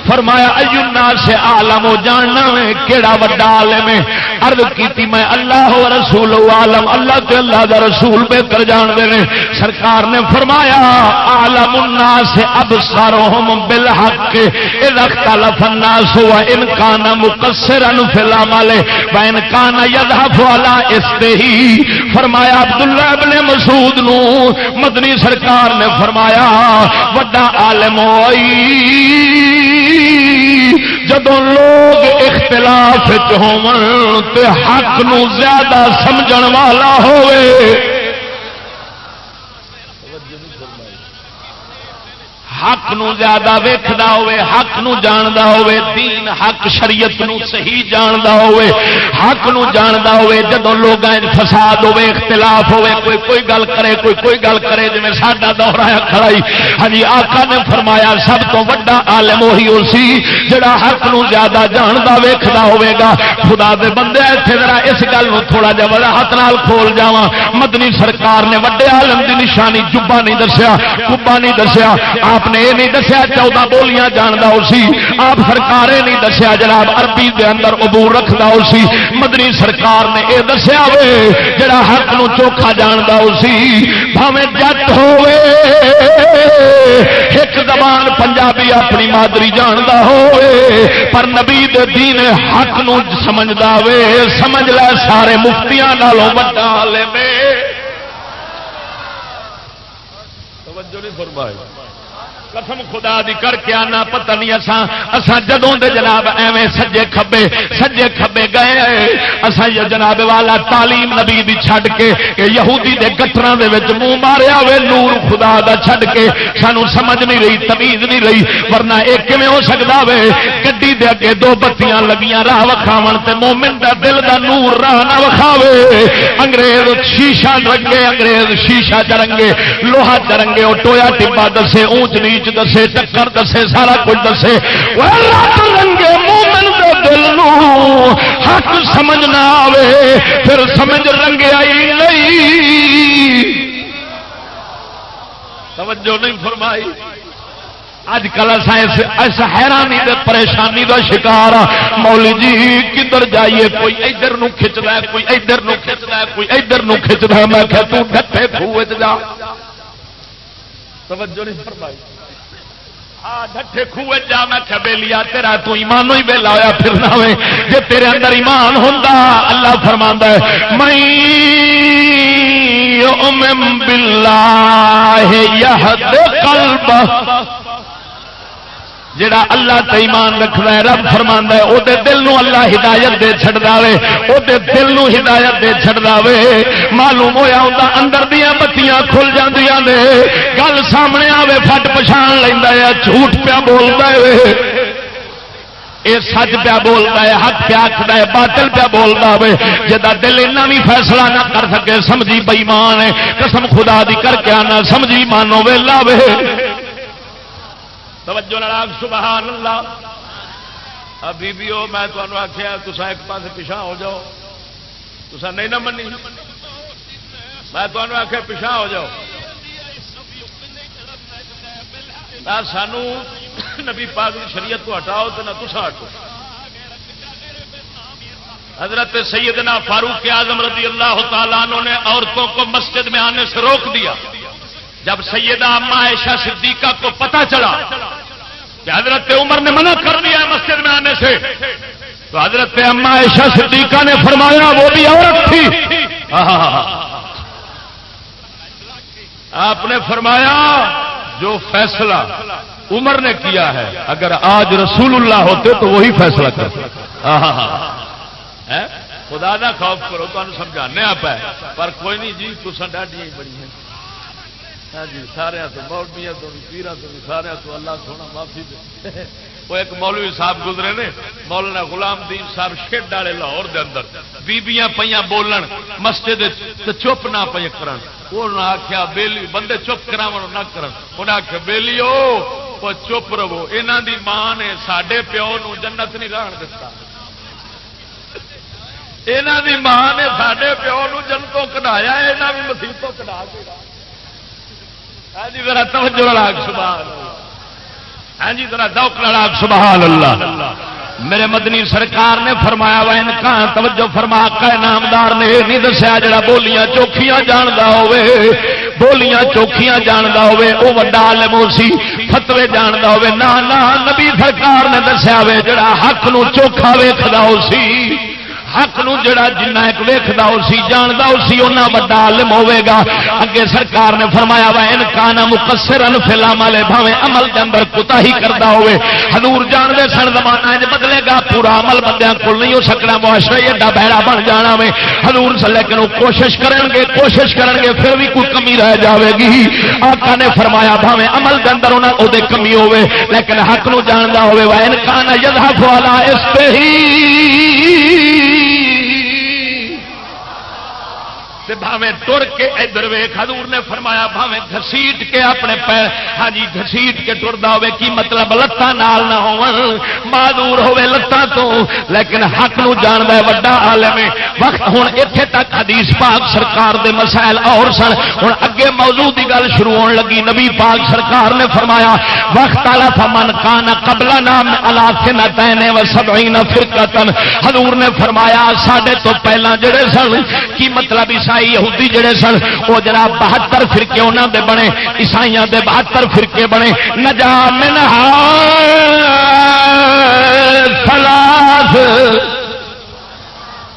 فرمایا ایونا سے عالم جاننا میں کہڑا وڈا عالم ہے؟ عرض کیتی میں اللہ و رسول و عالم، اللہ کے اللہ دا رسول بہتر جان دے سرکار نے فرمایا، عالم الناس ابصارهم بالحق، اذا اختلف الناس وان كان مقصرا في العمل وان كان يذهب على استه فرمایا، عبداللہ ابن مسعود نو مدنی سرکار نے فرمایا، وڈا عالم ہوئی۔ جدو لوگ اختلاف ہو حق نو زیادہ سمجھ والا ہوئے حق نو زیادہ ویکھدا ہوئے، حق نو جاندا ہوئے، دین، حق، شریعت نو صحیح جاندا ہوئے، حق نو جاندا ہوئے جدو لوگاں فساد ہوئے، اختلاف ہوئے، کوئی کوئی گل کرے، کوئی کوئی گل کرے، جویں ساڈا دور آیا کھڑائی ہاں جی آقا نے فرمایا سب تو بڑا عالم وہی ہو سی جڑا حق نو زیادہ جاندا ویکھدا ہوئے گا۔ خدا دے بندے، ایتھے ذرا اس گل نو تھوڑا جا بڑا ہاتھ نال کھول جاواں۔ مدنی سرکار نے وڈے عالم دی نشانی، جبا نہیں دسیا، کبا نہیں دسیا۔ آپ نے یہ نہیں دسیا، چودہ بولیاں جانتا اسی آپ سرکار نہیں دسیا، جناب، عربی دے اندر عبور رکھتا اسی مدنی سرکار نے یہ دسیا وے، جڑا حق نو چوکھا جانتا اسی بھاوے جٹ ہوئے ایک زبان پنجابی اپنی مادری جانتا ہوئے پر نبی دے دین حق نو سمجھدا وے۔ سمجھ لے سارے مفتیاں نالوں بڑا لے میں توجہ نہیں فرمائی۔ قسم خدا دی کر کے آنا، پتہ نہیں اساں اساں جدوں دے جناب ایویں سجے کھبے سجے کھبے گئے۔ اساں یہ جناب والا تعلیم نبی دی چھڈ کے، کہ یہودی دے گٹراں دے وچ منہ ماریا ہوئے، نور خدا دا چھڈ کے۔ سانو سمجھ نہیں رہی، تمیز نہیں رہی، ورنہ اے کیویں ہو سکدا وے گڈی دے اگے دو بتیاں لگیاں، راہ وکھاون تے مومن دا دل دا نور راہ نہ وکھاوے۔ انگریز شیشہ رنگے، انگریز شیشہ چرنگے، لوہا چرنگے، او ٹویا ٹبا دسے اونچ نیچ بیچ دسے، ٹکر دسے، سارا کچھ دسے۔ رنگے مومن دے دل حق سمجھ نہ آوے، پھر سمجھ رنگے آئی نہیں۔ توجہ نہیں فرمائی۔ اج کل اس حیرانی دے پریشانی دا شکار مولی جی کدھر جائیے؟ کوئی ادھر نو کھچتا ہے، کوئی ادھر نو کھچتا ہے، کوئی ادھر نو کھچتا ہے۔ میں کہ تو ڈٹے خوہ جا۔ توجہ نہیں فرمائی۔ ڈٹے خوہ جا، میں بے تیرا تو ہی پھرنا ہوئے۔ جی تیرے اندر ایمان ہوں اللہ فرما ہے میں بلا قلب جڑا اللہ تے ایمان رکھتا ہے، رب فرما ہے وہ دل نو اللہ ہدایت دے چڑ دے وہ دل نو ہدایت دے چڑ دے معلوم ہوا ہوتا اندر دیا بتیاں کھل جاندیاں نے۔ گل سامنے آوے، فٹ پچھان لینا ہے، جھوٹ پیا بولتا ہے یہ سچ پیا بولتا ہے، حق پیا آخر ہے، باطل پیا بولتا ہوے جا دل اینا بھی فیصلہ نہ کر سکے، سمجھی بئیمان ہے۔ قسم خدا دی کر کے آنا، سمجھی مانو ویلا وے۔ توجہ ناگ سبحان اللہ۔ ابھی بھی ہو میں تمہیں آخیا تصا ایک پاس پیچھا ہو جاؤ۔ تصا نہیں نہ منی میں تمہیں آخیا پیچھا ہو جاؤ۔ سانو نبی پاک شریعت کو ہٹاؤ تو نہ تسا ہٹو۔ حضرت سیدنا فاروق اعظم رضی اللہ تعالیٰ نے عورتوں کو مسجد میں آنے سے روک دیا۔ جب سیدہ اما عائشہ صدیقہ کو پتا چلا کہ حضرت عمر نے منع کر دیا مسجد میں آنے سے، تو حضرت اما عائشہ صدیقہ نے فرمایا، وہ بھی عورت تھی۔ آپ نے فرمایا، جو فیصلہ عمر نے کیا ہے، اگر آج رسول اللہ ہوتے تو وہی فیصلہ کرتے۔ خدا نہ خوف کرو تو سمجھانے آپ پر کوئی نہیں جی تو ڈاڈیاں بڑی ہیں۔ ہاں جی سارے تو مولویا تو پیرا تو سارے تو اللہ سونا معافی دے۔ وہ ایک مولوی صاحب گزرے نے، مولانا غلام دین صاحب شیڈ والے لاہور دے اندر۔ بیبیاں پہ بولن، مسجد چپ نہ پہ کرن۔ انہوں آخیا بیلی، بندے چپ کرا نہ کرن۔ انہیں آخیا بیلی وہ چپ رہو۔ یہاں دی ماں نے سڈے پیو نو جنت نہیں گان دتا۔ یہاں دی ماں نے سڈے پیو نو جنتوں کٹایا یہاں بھی مسیحتوں کٹا کے ہاں جی ذرا توجہ لاگ سبحان ہاں جی ذرا دوک لاگ سبحان اللہ۔ میرے مدنی سرکار نے فرمایا وا کہاں توجہ فرما کا نامدار نے نہیں دسیا جڑا بولیاں چوکھیاں جاندا ہوے بولیاں چوکھیاں جاندا ہوے او وڈا عالم سی فتوی جاندا ہوے نہ نہ نبی سرکار نے دسیا وے، جڑا حق نو چوکھا ویکھدا ہو سی۔ حق نو جڑا جنہ ایک ویکھدا اسی جاندا، اسی اوناں وڈا عالم ہوے گا اگے سرکار نے فرمایا وا ان کان مقصرن فی العمل بھاویں عمل دے اندر کوتاہی کردا ہوے حضور جان دے سن زمانہ وچ بدلے گا، پورا عمل بندیاں کول نہیں ہو سکنا معاشرہ ایڈا بہڑا بن جانا وے۔ حضور صلی اللہ علیہ کوشش کرن گے، کوشش کرن گے، پھر بھی کوئی کمی رہ جاوے گی آقا نے فرمایا، بھاویں عمل دے اندر انہاں او دے کمی ہوے لیکن حق نو جاندا ہوے وا ان کان یذهب علی استہی بھاوے تر کے ادھر ویخ حضور نے فرمایا بھاوے گسیٹ کے اپنے پیر۔ ہاں جی گسیٹ کے ٹرتا ہوے کی مطلب؟ لتان نہ ہو معذور ہوے لتان تو۔ لیکن حق نو جاندا ہے، وڈا عالم ہے۔ وقت ہوں اتنے تک حدیث پاک سرکار دے مسائل اور سن۔ ہوں اگے موضوع کی گل شروع ہون لگی۔ نبی پاک سرکار نے فرمایا، وقت والا فمن کان قبل نام اللہ سے نہ و سبعین نہ فرقتن حضور نے فرمایا، ساڈے تو پہلا جڑے سن، کی مطلب عیسائی عیسائی یہودی جڑے سن، وہ جناب بہتر فرقے انہوں دے بنے عیسائی دے بہتر فرقے بنے۔ نجا منہا سلاس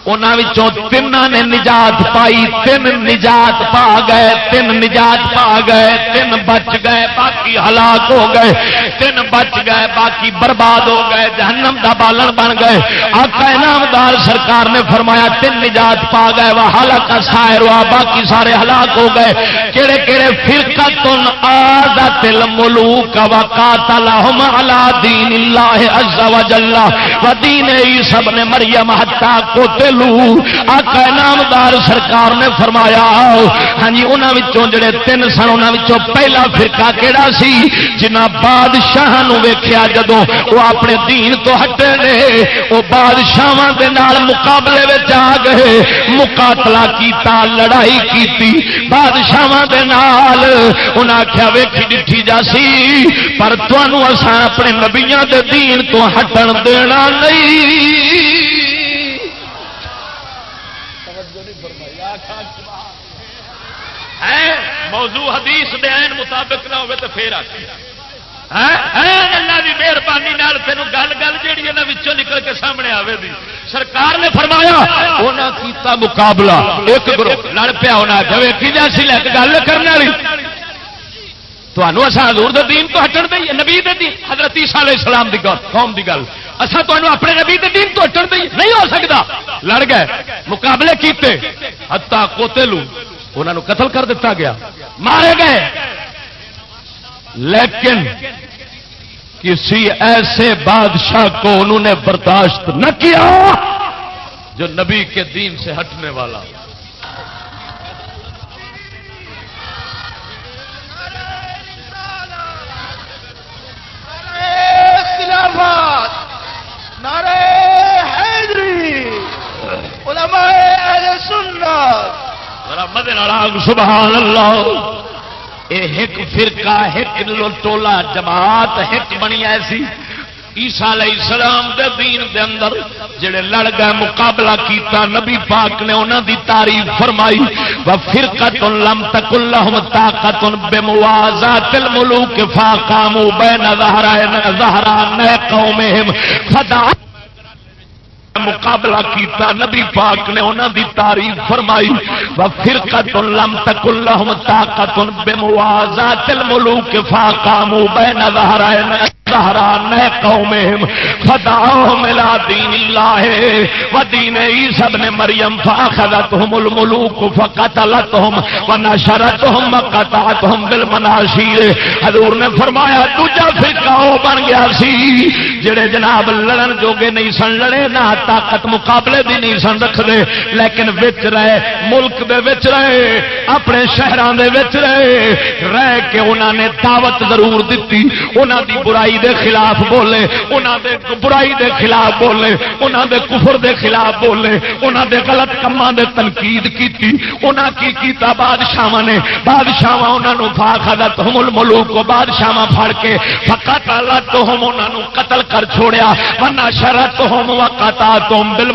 انہوں تین نے نجات پائی، تین نجات پا گئے، تین نجات پا گئے، تین بچ گئے، باقی ہلاک ہو گئے، تین بچ گئے، باقی برباد ہو گئے، جہنم دا بالن بن گئے۔ آقا انعامدار سرکار نے فرمایا، تین نجات پا گئے وہ ہلاک سائر ہوا، باقی سارے ہلاک ہو گئے۔ کہڑے کہڑے فرقہ تن آزا تل ملوک وقاتل ہم علا دین اللہ عز و جل۔ و دین عیسی ابن مریم حتی کو تل آقا نامدار سرکار نے فرمایا ہاں جی انہوں جڑے تین سن انہوں پہلا فرقہ کہڑا سی؟ جنہ بادشاہ ویخیا جدو وہ اپنے دین تو ہٹے نے وہ بادشاہ مقابلے آ گئے، مقاتلہ کیتا، لڑائی کی بادشاہ انہیں آخیا ویکھی ڈٹھی جا سی، پر تمہوں اپنے نبیا کے دین تو ہٹن دینا نہیں۔ ہے، موضوع حدیث دے عین مطابق نہ ہوئے تو پھر اللہ کی مہربانی تین گل گل جیڑی ہے نکل کے سامنے آئے دی۔ سرکار نے فرمایا انہیں کیتا مقابلہ۔ ایک گروہ لڑ پیا ہونا جب کی جیسی لے کے گل کرنے والی۔ تمہوں اصا حضور دین تو ہٹن دیں نبی دین، حضرت عیسیٰ علیہ السلام دی گل، قوم دی گل۔ اصا تمہوں اپنے نبی دین تو ہٹن دیں نہیں ہو سکتا لڑ گئے، مقابلے کیتے۔ ہتا کوتے لو انہوں قتل کر دیتا گیا۔ مارے گئے۔ لیکن کسی ایسے بادشاہ کو انہوں نے برداشت نہ کیا جو نبی کے دین سے ہٹنے والا۔ حیدری، علماء اہل سنت۔ سبحان اللہ اے ایک فرقہ ایک ٹولا جماعت ایک بنی ایسی۔ عیسا علیہ السلام دے دین دے اندر جڑے لڑ گئے، مقابلہ کیتا، نبی پاک نے انہوں دی تعریف فرمائی۔ و فرقت لم تک لهم طاقت بموازات الملوک فاقاموا بین ظهران ظهران قومهم فدعوا مقابلہ کیتا، نبی پاک نے انہوں دی تعریف فرمائی و فرقت لم تک اللہم طاقت بموازات الملوک فاقاموا بین ظهران سہران قومہم فدعوہم الى دین اللہ۔ و دین عیسی بن مریم فاخذتهم الملوک فقتلتهم ونشرتهم وقطعتهم بالمناشیر۔ حضور نے فرمایا، دوجا فرقہ ہو بن گیا سی، جڑے جناب لڑن جوگے نہیں سن لڑے، نہ طاقت مقابلے بھی نہیں سن رکھتے، لیکن وچ رہے، ملک دے وچ رہے، اپنے شہروں دے وچ رہے۔ رہ کے انہوں نے دعوت ضرور دیتی انہوں دی برائی برائی دے خلاف بولے انہوں دے برائی دے خلاف بولے انہوں دے کفر دے خلاف بولے انہوں دے غلط کما دے تنقید کیتی انہوں کی کیتا بادشاہ نے بادشاہ انہوں فاخت ہم الملوک کو بادشاہ پھڑ کے فقط اللہ تو ہم انہوں قتل کر چھوڑیا ورنہ شرط ہم وقت تم بل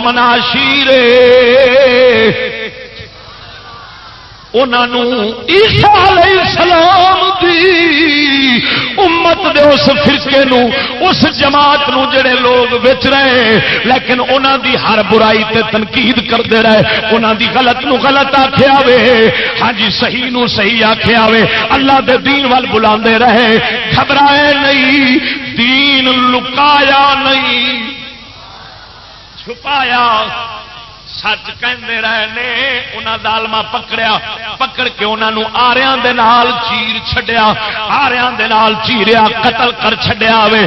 منا شیرے سلام دی امت دے اس فرقے نو، اس جماعت نو جڑے لوگ بچ رہے لیکن انہوں دی ہر برائی تے تنقید کرتے رہے انہوں دی غلط نو غلط آخیا وے ہاں جی صحیح نو صحیح آخیا وے اللہ دے دین وال بلا رہے۔ گھبرائے نہیں، دین لکایا نہیں۔ چھپایا سچ کہندے رہے نے انہاں پکڑیا، پکڑ کے انہوں آریاں دے نال چیر چھڈیا، آریاں دے نال چیریا، قتل کر چھڈیا وے،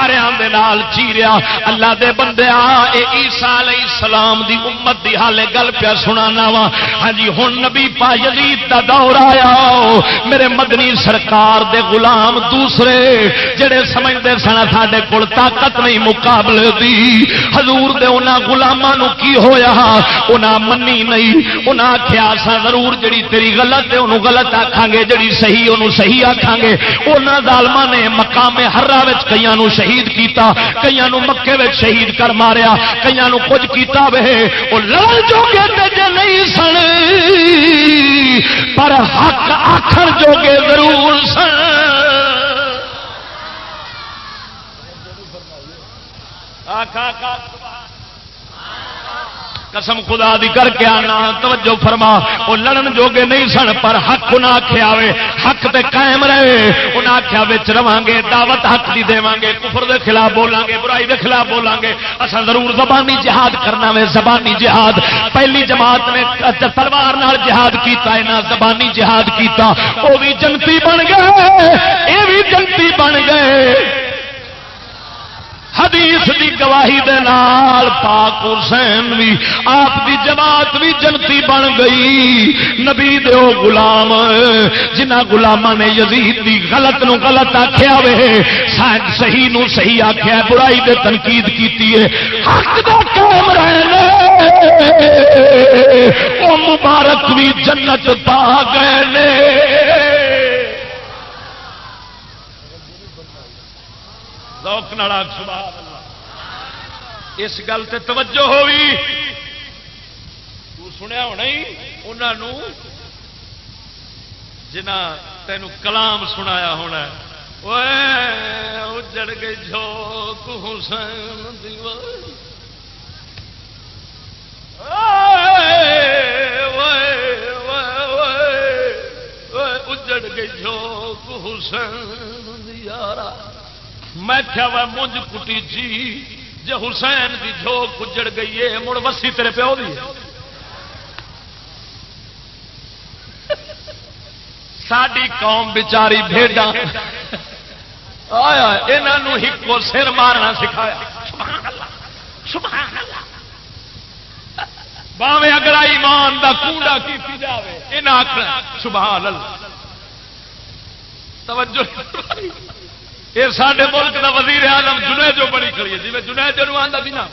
آریاں دے نال چیریا۔ اللہ دے بندیا اے عیسیٰ علیہ السلام دی امت دی حالے گل پیا سنانا وا۔ ہاں جی ہن نبی پا یزید دا دور آیا۔ میرے مدنی سرکار دے غلام دوسرے، جڑے سمجھدے سن ساڈے کول طاقت نہیں مقابلے دی، حضور دے انہاں غلاماں نو کی ہویا؟ انہیں منی نہیں انہیں آخیا سا ضرور جڑی تیری غلط ہے انہوں غلط آخان گے جڑی صحیح انہوں صحیح آخان گے انہوں دالما نے مقام ہرا کئی شہید کیتا کئی مکے شہید کر ماریا کئی کچھ کیتا وے۔ وہ لڑ جوگے جے نہیں سن، پر حق آخر جوگے ضرور سن۔ آخا قسم خدا دی کر کے آنا، توجہ فرما، وہ لڑن جوگے نہیں سن، پر حق نہ آخیا حق تے قائم رہے۔ انہیں آخیا بچ رہا گے دعوت حق دی دے گے کفر دے خلاف بولیں گے برائی دے خلاف بولیں گے اصا ضرور زبانی جہاد کرنا وے، زبانی جہاد۔ پہلی جماعت نے تلوار نال جہاد کیتا ہے زبانی جہاد کیتا۔ وہ بھی جنتی بن گئے یہ بھی جنتی بن گئے۔ حدیث دی گواہی دے نال پاک حسین بھی، آپ دی جماعت بھی جنتی بن گئی۔ نبی دے او غلام، جنہ غلاماں نے یزید دی غلط نو غلط آکھیا وے صحیح نو صحیح آکھیا برائی دے تنقید کیتی ہے۔ حق دا قائم او مبارک بھی جنت پا گئے نے۔ اس گل سے توجہ ہوئی۔ سنیا ہونا ہی انہوں جنا تینوں کلام سنایا ہونا اجڑ گئی جھوک حسین اجڑ گئی جھوک حسین یارا۔ میں کیا وہ مونج کٹی جی جی حسین کی جھوک اجڑ گئی ہے، مڑ وسی تیرے پیو دی ساری قوم بچاری بھیڈا آیا یہ ہکو سر مارنا سکھایا۔ باوے اگر ایمان دا کوڑا کی جائے یہ آخر سبحان اللہ۔ توجہ۔ یہ سارے ملک کا وزیر آدم جنید جو بڑی کھڑی ہے جی جنید جو آتا تھی نا،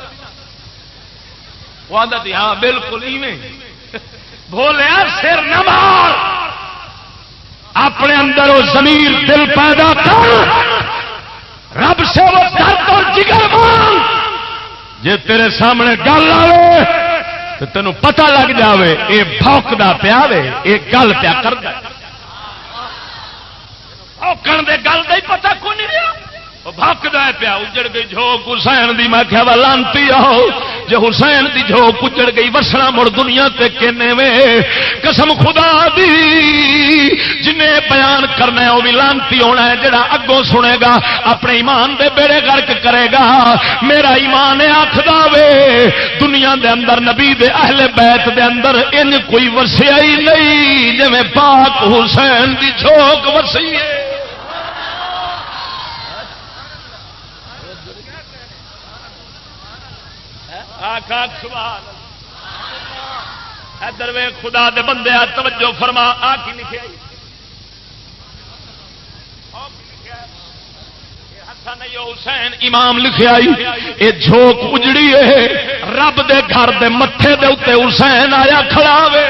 وہ آتا تھی ہاں بالکل ایویں۔ بولیا سر نمار اپنے اندر وہ زمین دل پیدا کر۔ رب سے وہ درد اور جگر مان جی تیرے سامنے گل آئے تو تینوں پتہ لگ جاوے، یہ بوکتا پیا یہ گل پیا کرتا ہے۔ اوکن دے گل کا ہی پتا کو نہیں رہا بکد پیا اجڑ گئی جھوک حسین دی میں کیا لانتی آؤ جی حسین دی جھوک اجڑ گئی وسنا مڑ دنیا تے کہنے میں قسم خدا دی جن بیان کرنا ہے وہ بھی لانتی ہونا ہے جڑا اگوں سنے گا اپنے ایمان دے بیڑے گرک کرے گا میرا ایمان آخر وے دنیا دے اندر نبی دے اہل بیت دے اندر ان کوئی وسیا ہی نہیں جی پاک حسین دی جھوک وسی ہے ادھر وے خدا دے بندے توجہ فرما، آ کی لکھے حسین، امام لکھے یہ جھوک اجڑی ہے۔ رب دے گھر دے متے دے اتنے حسین آیا کھڑا وے۔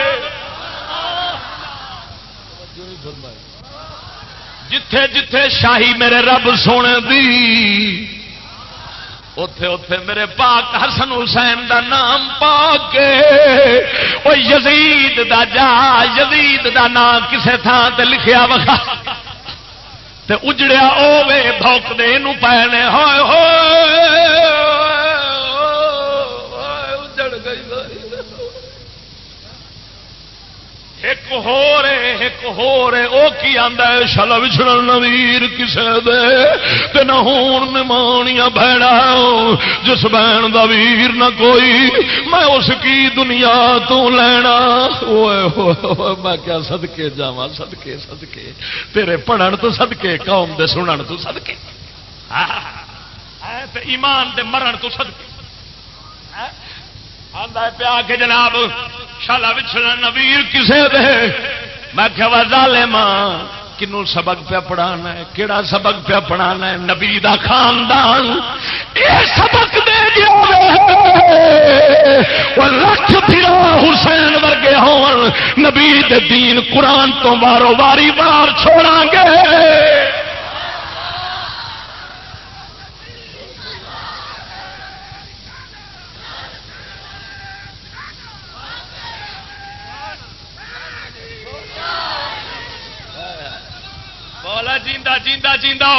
جتھے جتھے شاہی میرے رب سونے دی اتے اتے میرے پاک حسن حسین دا نام پا کے وہ یزید دا جا، یزید دا نام کسے تھان تے لکھیا وکھا تے اجڑیا ہوے بھوک دے پینے ہوئے ہوئے ایک ہو رہے ایک ہو او کی آندا ہے شلا وچھڑ نویر کسے دے۔ تے نہ ہون نمانیاں بھڑا جس بہن دا ویر نہ کوئی۔ میں اس کی دنیا تو لینا۔ اوئے ہوئے میں کیا صدقے جاواں، صدقے صدقے۔ تیرے پڑھن تو صدقے، قوم دے سنن تو صدقے۔ ہاں، ہاں، ہاں، تے ایمان دے مرن تو صدقے آدھا پیا کے جناب، شالا بچھڑا نویر کسے دے؟ میں کہ ماں کنو سبق پہ پڑھانا ہے، کیڑا سبق پہ پڑھانا ہے؟ نبی دا خاندان، اے سبق دے لکھ پھرا حسین ورگے ہون، نبی دے دین قرآن تو مارو واری بار چھوڑا گے۔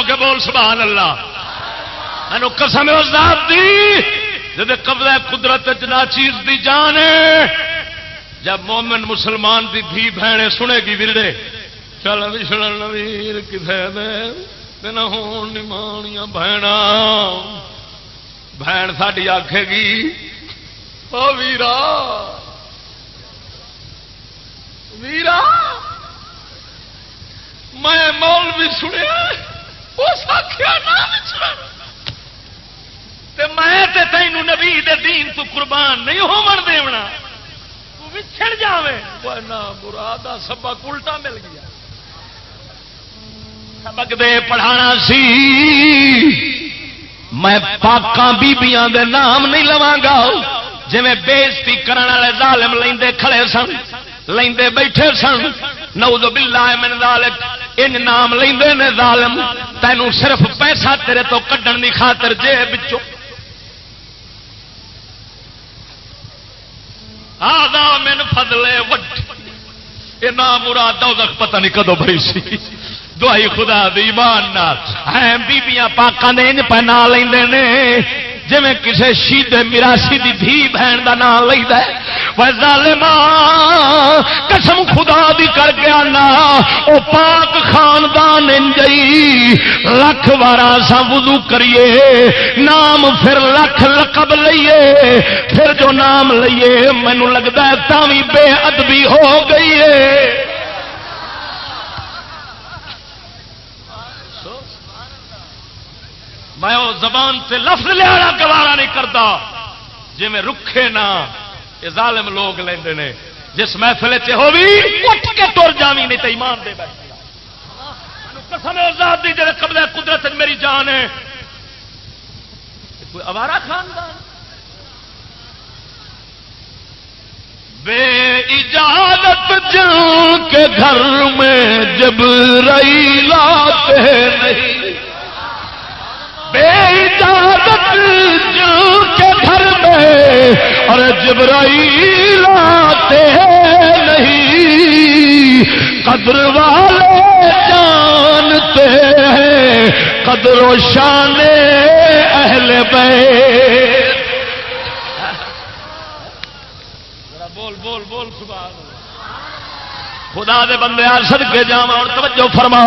جیندا کے بول سبحان اللہ۔ مینو قسم اس ذات دی جب قبضہ قدرت نہ چیز دی جان ہے۔ جب مومن مسلمان دی دھی بہنے سنے گی ورڑے چل وشن ویر کسے دے نہ ہون نمانیاں بہنا بہن ساری آکھے گی۔ او ویرا۔ ویرا۔ میں مول بھی سنیا۔ اس آخیا میں تینو نبی دے دین تو قربان نہیں ہون دیونا۔ وچھڑ جاوے۔ نہ، مراد سبق الٹا مل گیا۔ سبق دے پڑھانا سی۔ میں پاکاں بیبیاں دے نام نہیں لواں گا۔ جی بےزتی کرنے والے ظالم لیندے کھڑے سن، لیندے بیٹھے سن۔ نعوذ باللہ من ذالک۔ ان نام لیندے نے ظالم، تینوں صرف پیسہ تیرے تو کڈن دی خاطر جیب وچوں۔ آدھا من فضلے وٹ یہ نام مراد دوزخ پتہ نہیں کدو بھری سی۔ دعائی خدا دی ایمان نال۔ ہیں بیبییاں پاکاں دے انج پہ نال لیندے نے۔ جی کسی شید میراسی دی دھی بہن کا نام لگتا ہے قسم خدا دی کر کے آنا وہ پاک خاندان انجئی، لکھ بارہ سا وضو کریے، نام پھر لکھ لقب لئیے پھر جو نام لئیے مینو لگتا ہے تھی بے ادبی ہو گئی ہے۔ میں وہ زبان سے لفظ لیا گوارا نہیں کرتا۔ جی میں رکھے نہ یہ ظالم لوگ لیندے نے۔ جس محفل ہو بھی اٹھ کے تر جاوی نہیں تو ایمان دے بیٹھے۔ قسم آزاد دی جڑے قبل قدرت میری جان ہے۔ کوئی اوارا خاندان؟ بے اجازت جل کے گھر میں جب رئی لاتے نہیں۔ بے اجازت جو کے گھر میں اور جبرائیل آتے نہیں۔ قدر والے جانتے ہیں، قدر و شان اہل بے بول بول بول صبح خدا دے بندے سد کے جا اور توجہ فرما۔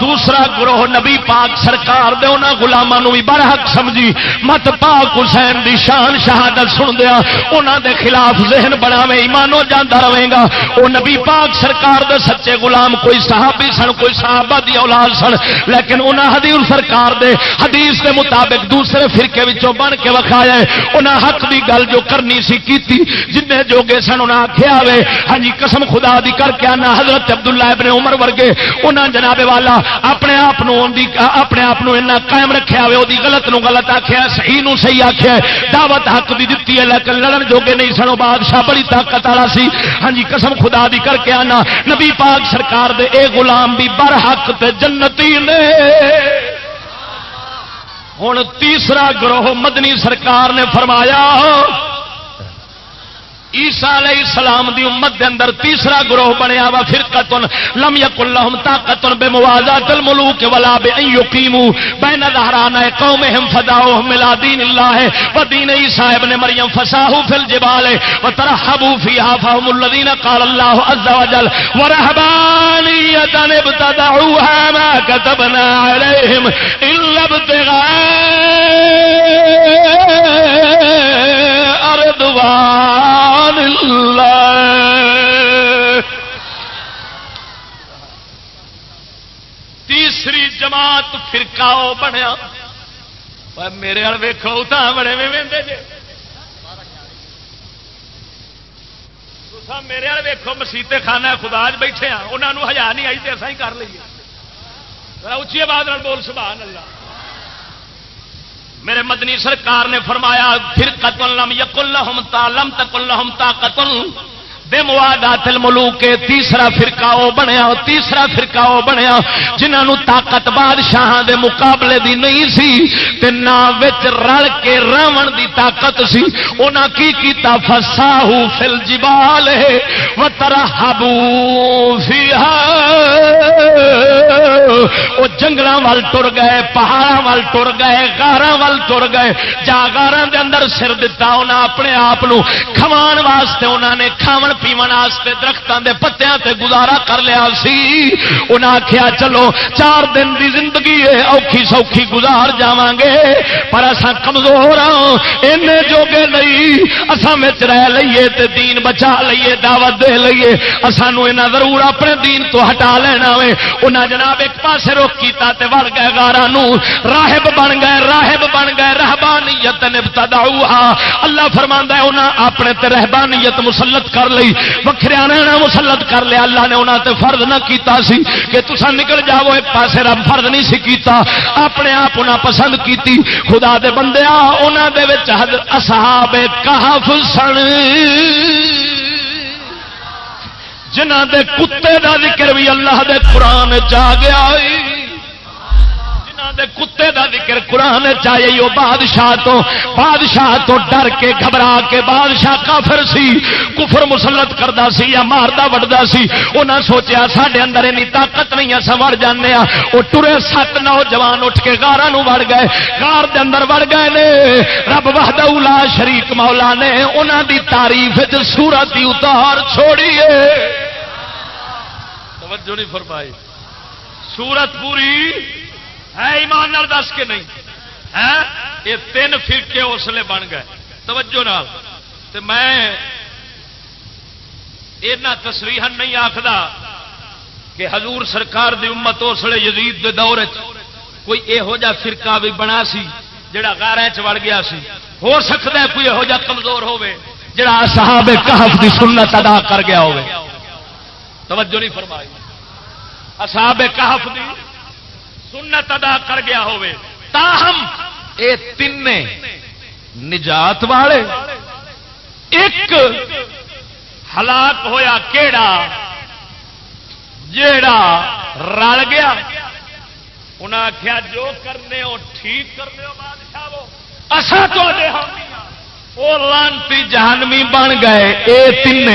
دوسرا گروہ نبی پاک سرکار دے، انہاں غلاماں بھی بڑا حق سمجھی۔ مت پاک حسین دی شان شہادت سن دیا۔ انہاں دے خلاف ذہن بناوے ایمانو جاندا رہے گا۔ او نبی پاک سرکار دے سچے غلام، کوئی صحابی سن، کوئی صحابہ دی اولاد سن۔ لیکن انہاں حدیث سرکار دے، حدیث دے مطابق دوسرے فرقے وچوں بن کے وکھایا انہاں حق دی گل جو کرنی سی کیتی جن جوگے سن، انہاں آکھیا وے ہاں جی قسم خدا دی کر کے آنا حضرت عبداللہ ابن عمر ورگے، انہاں جناب والا اپنے آپ اپنے آپ قائم رکھا ہوئے وہ غلط نو غلط آخیا صحیح نو صحیح آخیا دعوت حق دی دتی ہے، لیکن لڑن جوگے نہیں سنو بادشاہ بڑی طاقت والا سی۔ ہاں جی قسم خدا دی کر کے آنا۔ نبی پاک سرکار دے اے غلام بھی بر حق تے جنتی نے۔ ہوں تیسرا گروہ مدنی سرکار نے فرمایا عیسا علیہ السلام دی امت دے اندر تیسرا گروہ بنیا وا فرقتن، لم یکن لهم طاقت بموازات الملوک ولا بان يقيموا بين ظهران قومهم فدعوهم الى دين الله ودين عيسى ابن مريم فساهوا في الجبال وترحبوا فيها فهم الذين قال الله عز وجل ورهبانية ابتدعوها ما كتبنا عليهم الا ابتغاء تیسری جماعت فرقہ بنیا. میرے وال ویکو تو بڑے جی میرے وال ویکو مسیطے خانہ خدا بیٹھے ہاں انہوں ہزار نہیں آئی تو ایسا ہی کر لیے اچھی آواز بول، سبحان اللہ. میرے مدنی سرکار نے فرمایا پھر قتل لم یقل لهم تا، لم تقل تا طاقتن. بے موادات الملوک تیسرا فرقہ او بنیا، تیسرا فرقہ او بنیا، جنہاں نو طاقت بادشاہاں دے مقابلے دی نہیں سی، تے نا وچ رل کے راون دی طاقت سی۔ انہاں کی کیتا؟ فساہو فل جبال و ترحبو فیہا او جنگلاں وال ٹر گئے، پہاڑاں وال ٹر گئے، غاراں وال ٹر گئے۔ جا غاراں دے اندر سر دتا، انہاں اپنے آپ کھوان واسطے انہاں نے کھاون پیمن درختوں کے پتیاں تے گزارا کر لیا سی۔ انہیں آخیا چلو، چار دن دی زندگی ہے، اوکھی سوکھی گزار جا گے پر اصا کمزور ہاں این جوگے نہیں۔ اصل رہ لیے تے دین بچا لیے دعوت دے لیے سانو یہاں ضرور اپنے دین تو ہٹا لینا وے۔ انہیں جناب ایک پاسے روک کیتا تے وڑ گئے گارا راہب بن گئے، راہب بن گئے، رہبانیت نبتدعوها اللہ فرماندا ہے، انہاں اپنے تے رہبانیت مسلط کر لی وکھریا مسلط کر لیا۔ اللہ نے انہوں تے فرض نہ کیتا سی کہ تسا نکل جاؤ، ایک پاسے رب فرض نہیں سی کیتا۔ اپنے آپ انہیں پسند کیتی۔ خدا دے بندے انہوں دے وچ حضرت اصحاب کہف سن۔ جنہ دے کتے دا ذکر بھی اللہ دے قرآن چاہ گیا۔ ہوئی دے کتے دا ذکر قرآن چاہیے وہ بادشاہ تو بادشاہ تو ڈر کے گھبرا کے بادشاہ کافر سی، کفر مسلط کرتا سی یا مارتا وڈتا سی۔ انہیں سوچیا سڈے اندر اینی طاقت نہیں اصا وڑ جانے ہاں۔ وہ ٹرے سات نوجوان اٹھ کے گارا وڑ گئے۔ گار دے اندر وڑ گئے نے۔ رب وحد لا شریک مولا نے انہوں دی تعریف سورت کی اتار چھوڑیے توجہ نہیں فرمائی۔ سورت پوری ہے ایمان نال دس کے نہیں؟ ہے؟ یہ تین فرقے اسلے بن گئے۔ توجہ نال۔ تے میں اینا تصریح نہیں آخر کہ حضور سرکار دی امت اسلے یزید دے دور کوئی یہو جا فرقہ بھی بنا سی جڑا گارے چڑ گیا سی۔ ہو سکتا ہے کوئی یہو جا کمزور ہوے جڑا صحاب کہف دی سنت ادا کر گیا ہوے توجہ نہیں فرمائی۔ اصحاب کہف دی سنت ادا کر گیا ہوئے تاہم اے تین نجات والے، ایک ہلاک ہویا کیڑا، جیڑا رل گیا۔ انہیں آخیا جو کرنے ہو، ٹھیک کرنے ہو بادشاہ اصا تو وہ ہاں۔ لانتی جہانوی بن گئے، اے تین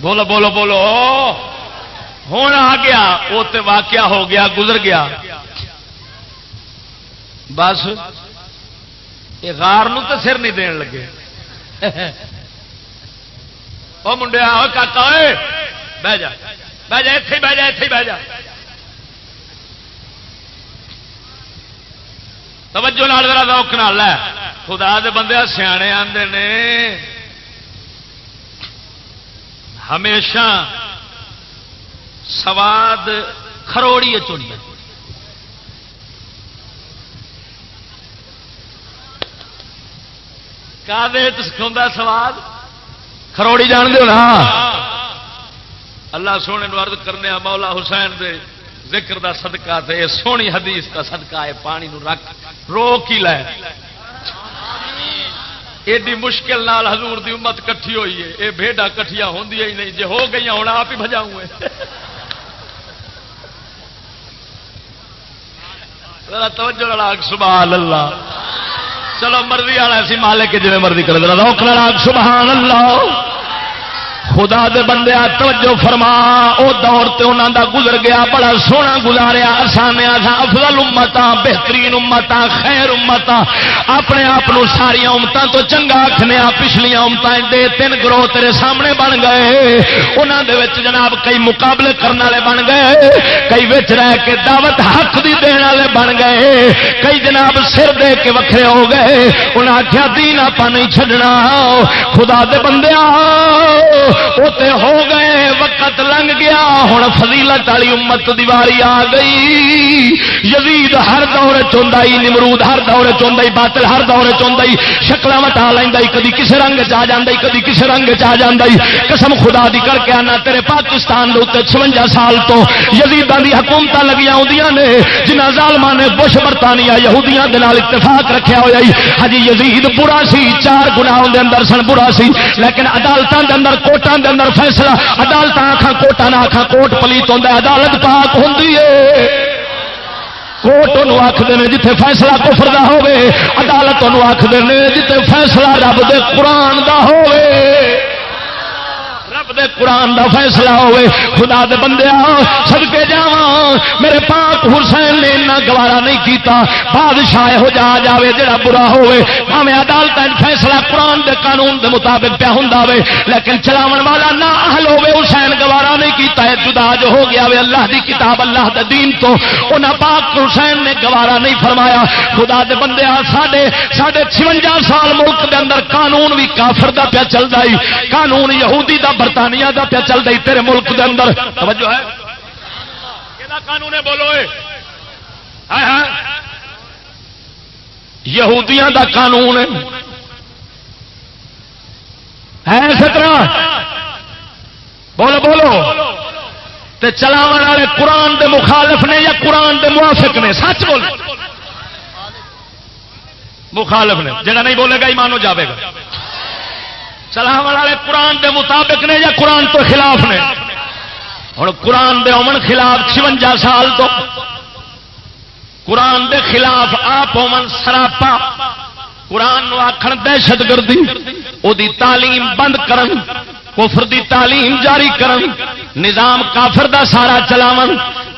بولو بولو بولو۔ ہوں آ گیا، وہ تو واقعہ ہو گیا، گزر گیا۔ بس، یہ غار نو تو سر نہیں دین لگے۔ وہ منڈیا کا بہ جا بہ جا اتے بہ جا اتے بہ جا۔ توجہ نال ذرا روک نال ہے خدا دے بندے، سیانے آتے نے۔ ہمیشہ سواد کروڑی چنتا کا سواد؟ کروڑی جان دو نا؟ اللہ سونے ارد کرنے مولا حسین دے ذکر دا صدقہ تے سونی حدیث دا صدقہ ہے، پانی نو رکھ، روک ہی لے۔ ایڈی مشکل نال حضور دی امت کٹھی ہوئی ہے یہ بھیڈا کٹھیا ہوں ہی نہیں جی ہو گئی ہوں آپ ہی بجاؤں توجہ لڑاک سبحان اللہ چلو مرضی والا سی مالک جی مرضی کر دے روک لڑاک سبحان اللہ خدا دے بندے توجہ فرما۔ او دور تے انہاں دا گزر گیا، بڑا سونا گزاریا۔ آسانے آسان افضل امتا بہترین امتا خیر امتا اپنے آپ ساری امتوں تو چنگا آخنے پچھلیاں امتا دے تین گروہ تیرے سامنے بن گئے۔ انہاں دے وچ جناب کئی مقابلے کرنے والے بن گئے۔ کئی وچ رہ کے دعوت حق دی دین والے بن گئے۔ کئی جناب سر دے کے وکھرے ہو گئے۔ انہاں آخیا دین آپ نہیں چھڈنا۔ خدا دے بندے ہو گئے، وقت لنگ گیا ہوں فضیلت والی امت دیواری آ گئی۔ یزید ہر دور چاہیے نمرود ہر دور چاہیے باطل ہر دور چاہیے شکل وٹا لینا کدی کسی رنگ چ کدی کسی رنگ چ قسم خدا دی کر کے آنا، تیرے پاکستان کے چونجا سال تو یزیدان دی حکومت لگیا آدی نے جنہ ظالمان نے بش برطانیہ یہودیاں اتفاق رکھا ہوا ہجی ہاں یزید برا سی، چار گنا اندر سن برا سی، لیکن عدالتوں کے اندر عدالتوں کے اندر فیصلہ عدالت آخا کوٹا نہ آخا کوٹ پلیت ہوتا ہے، عدالت پاک ہوں کوٹ آخر نے جیتے فیصلہ کفر دا ہوے عدالت آخر نے جیتے فیصلہ رب دے قرآن دا ہوے دے قرآن دا فیصلہ ہوئے، خدا دے بندے سد کے جا میرے پاک حسین نے اتنا گوارا نہیں کیتا۔ بادشاہ ہو جا جاوے جڑا برا ہوئے۔ ہمیں عدالت فیصلہ قرآن دے قانون دے مطابق پیا ہوں لیکن چلاون والا نہ اہل ہوئے، حسین گوارا نہیں کیتا۔ ہے جدا جو ہو گیا وے، اللہ دی کتاب، اللہ دے دین تو۔ انہاں پاک حسین نے گوارا نہیں فرمایا۔ خدا دے بندے ساڈے ساڈے 56 سال ملک دے اندر قانون بھی کافر دا پیا چلدا ہی قانون یہودی دا برتا برطانیہ دا پیا چل رہی تیرے ملک دے اندر۔ توجہ ہے۔ قانون بولو یہودیاں دا قانون ہے۔ اس طرح۔ بولو بولو۔ تے چلاو والے قرآن دے مخالف نے یا قرآن دے موافق نے؟ سچ بول۔ مخالف نے۔ جڑا نہیں بولے گا ایمان ہو جاوے گا۔ چلاو والے قرآن دے مطابق نے یا قرآن تو خلاف نے؟ ہوں قرآن دے امن خلاف چونجا سال تو۔ قرآن دے خلاف آپ امن سراپا۔ قرآن آخر دہشت گردی۔ وہ تعلیم بند کرن، کفر دی تعلیم جاری کرن، نظام کافر دا سارا چلاو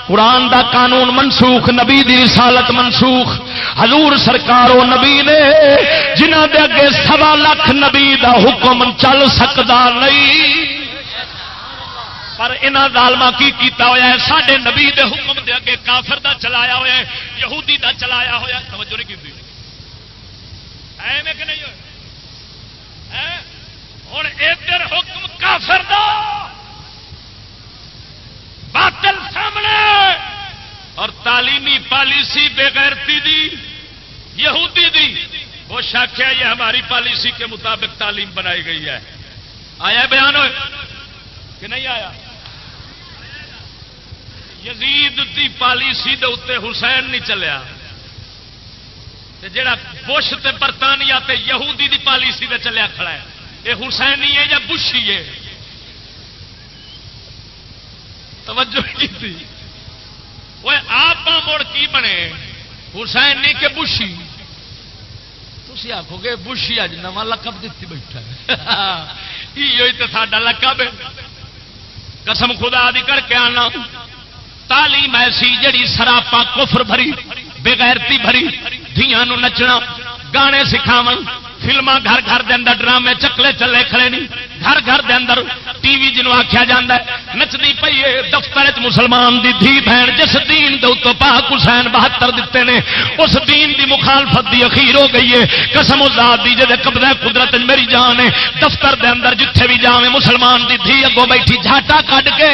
قرآن دا قانون منسوخ، نبی دی رسالت منسوخ۔ حضور سرکار و نبی نے جنہ دے اگے سوا لاکھ نبی دا حکم چل سکتا نہیں۔ پر انہاں ظالما کی کیتا ہویا ہے؟ ساڈے نبی دے حکم دے اگے کافر دا چلایا ہویا ہے، یہودی دا چلایا ہویا ہے۔ توجہ نہیں کیتی ہے کہ نہیں ہوئے؟ ہوں ادھر حکم کافر دا۔ باطل سامنے اور تعلیمی پالیسی بےغیرتی دی، یہودی دی۔ وہ شاخیا یہ ہماری پالیسی کے مطابق تعلیم بنائی گئی ہے۔ آیا بیان ہو کہ نہیں آیا؟ یزید دی پالیسی دے اتنے حسین نہیں چلیا۔ جڑا بش تے برطانیہ تے یہودی دی پالیسی دے چلیا کھڑا ہے، یہ حسینی ہے یا بشی ہے؟ توجہ کی وہ آپ مڑ کی بنے؟ حسین نہیں کہ بشی تھی آخو گے بشی اج نواں لقب دیتی بیٹھا یہ تو ساڈا لقب ہے۔ قسم خدا دی کر کے آنا۔ تعلیم ایسی جڑی سراپا کفر بھری، بغیرتی بھری دیا نچنا، گانے سکھاو فلما گھر گھر دے اندر ڈرامے چکلے چلے کھڑے نہیں گھر گھر دے اندر ٹی وی جنوں آخیا جا نچنی پی ہے دفتر چ مسلمان دی دھی بہن جس دین دے اتو پاک حسین بہتر دیتے نے، اس دین دی مخالفت دی اخیر ہو گئی ہے قسم ازاد دی جے قبضہ قدرت میری جان ہے دفتر دے اندر جتھے بھی جاویں مسلمان دی دھی اگوں بیٹھی جھاٹا کڈ کے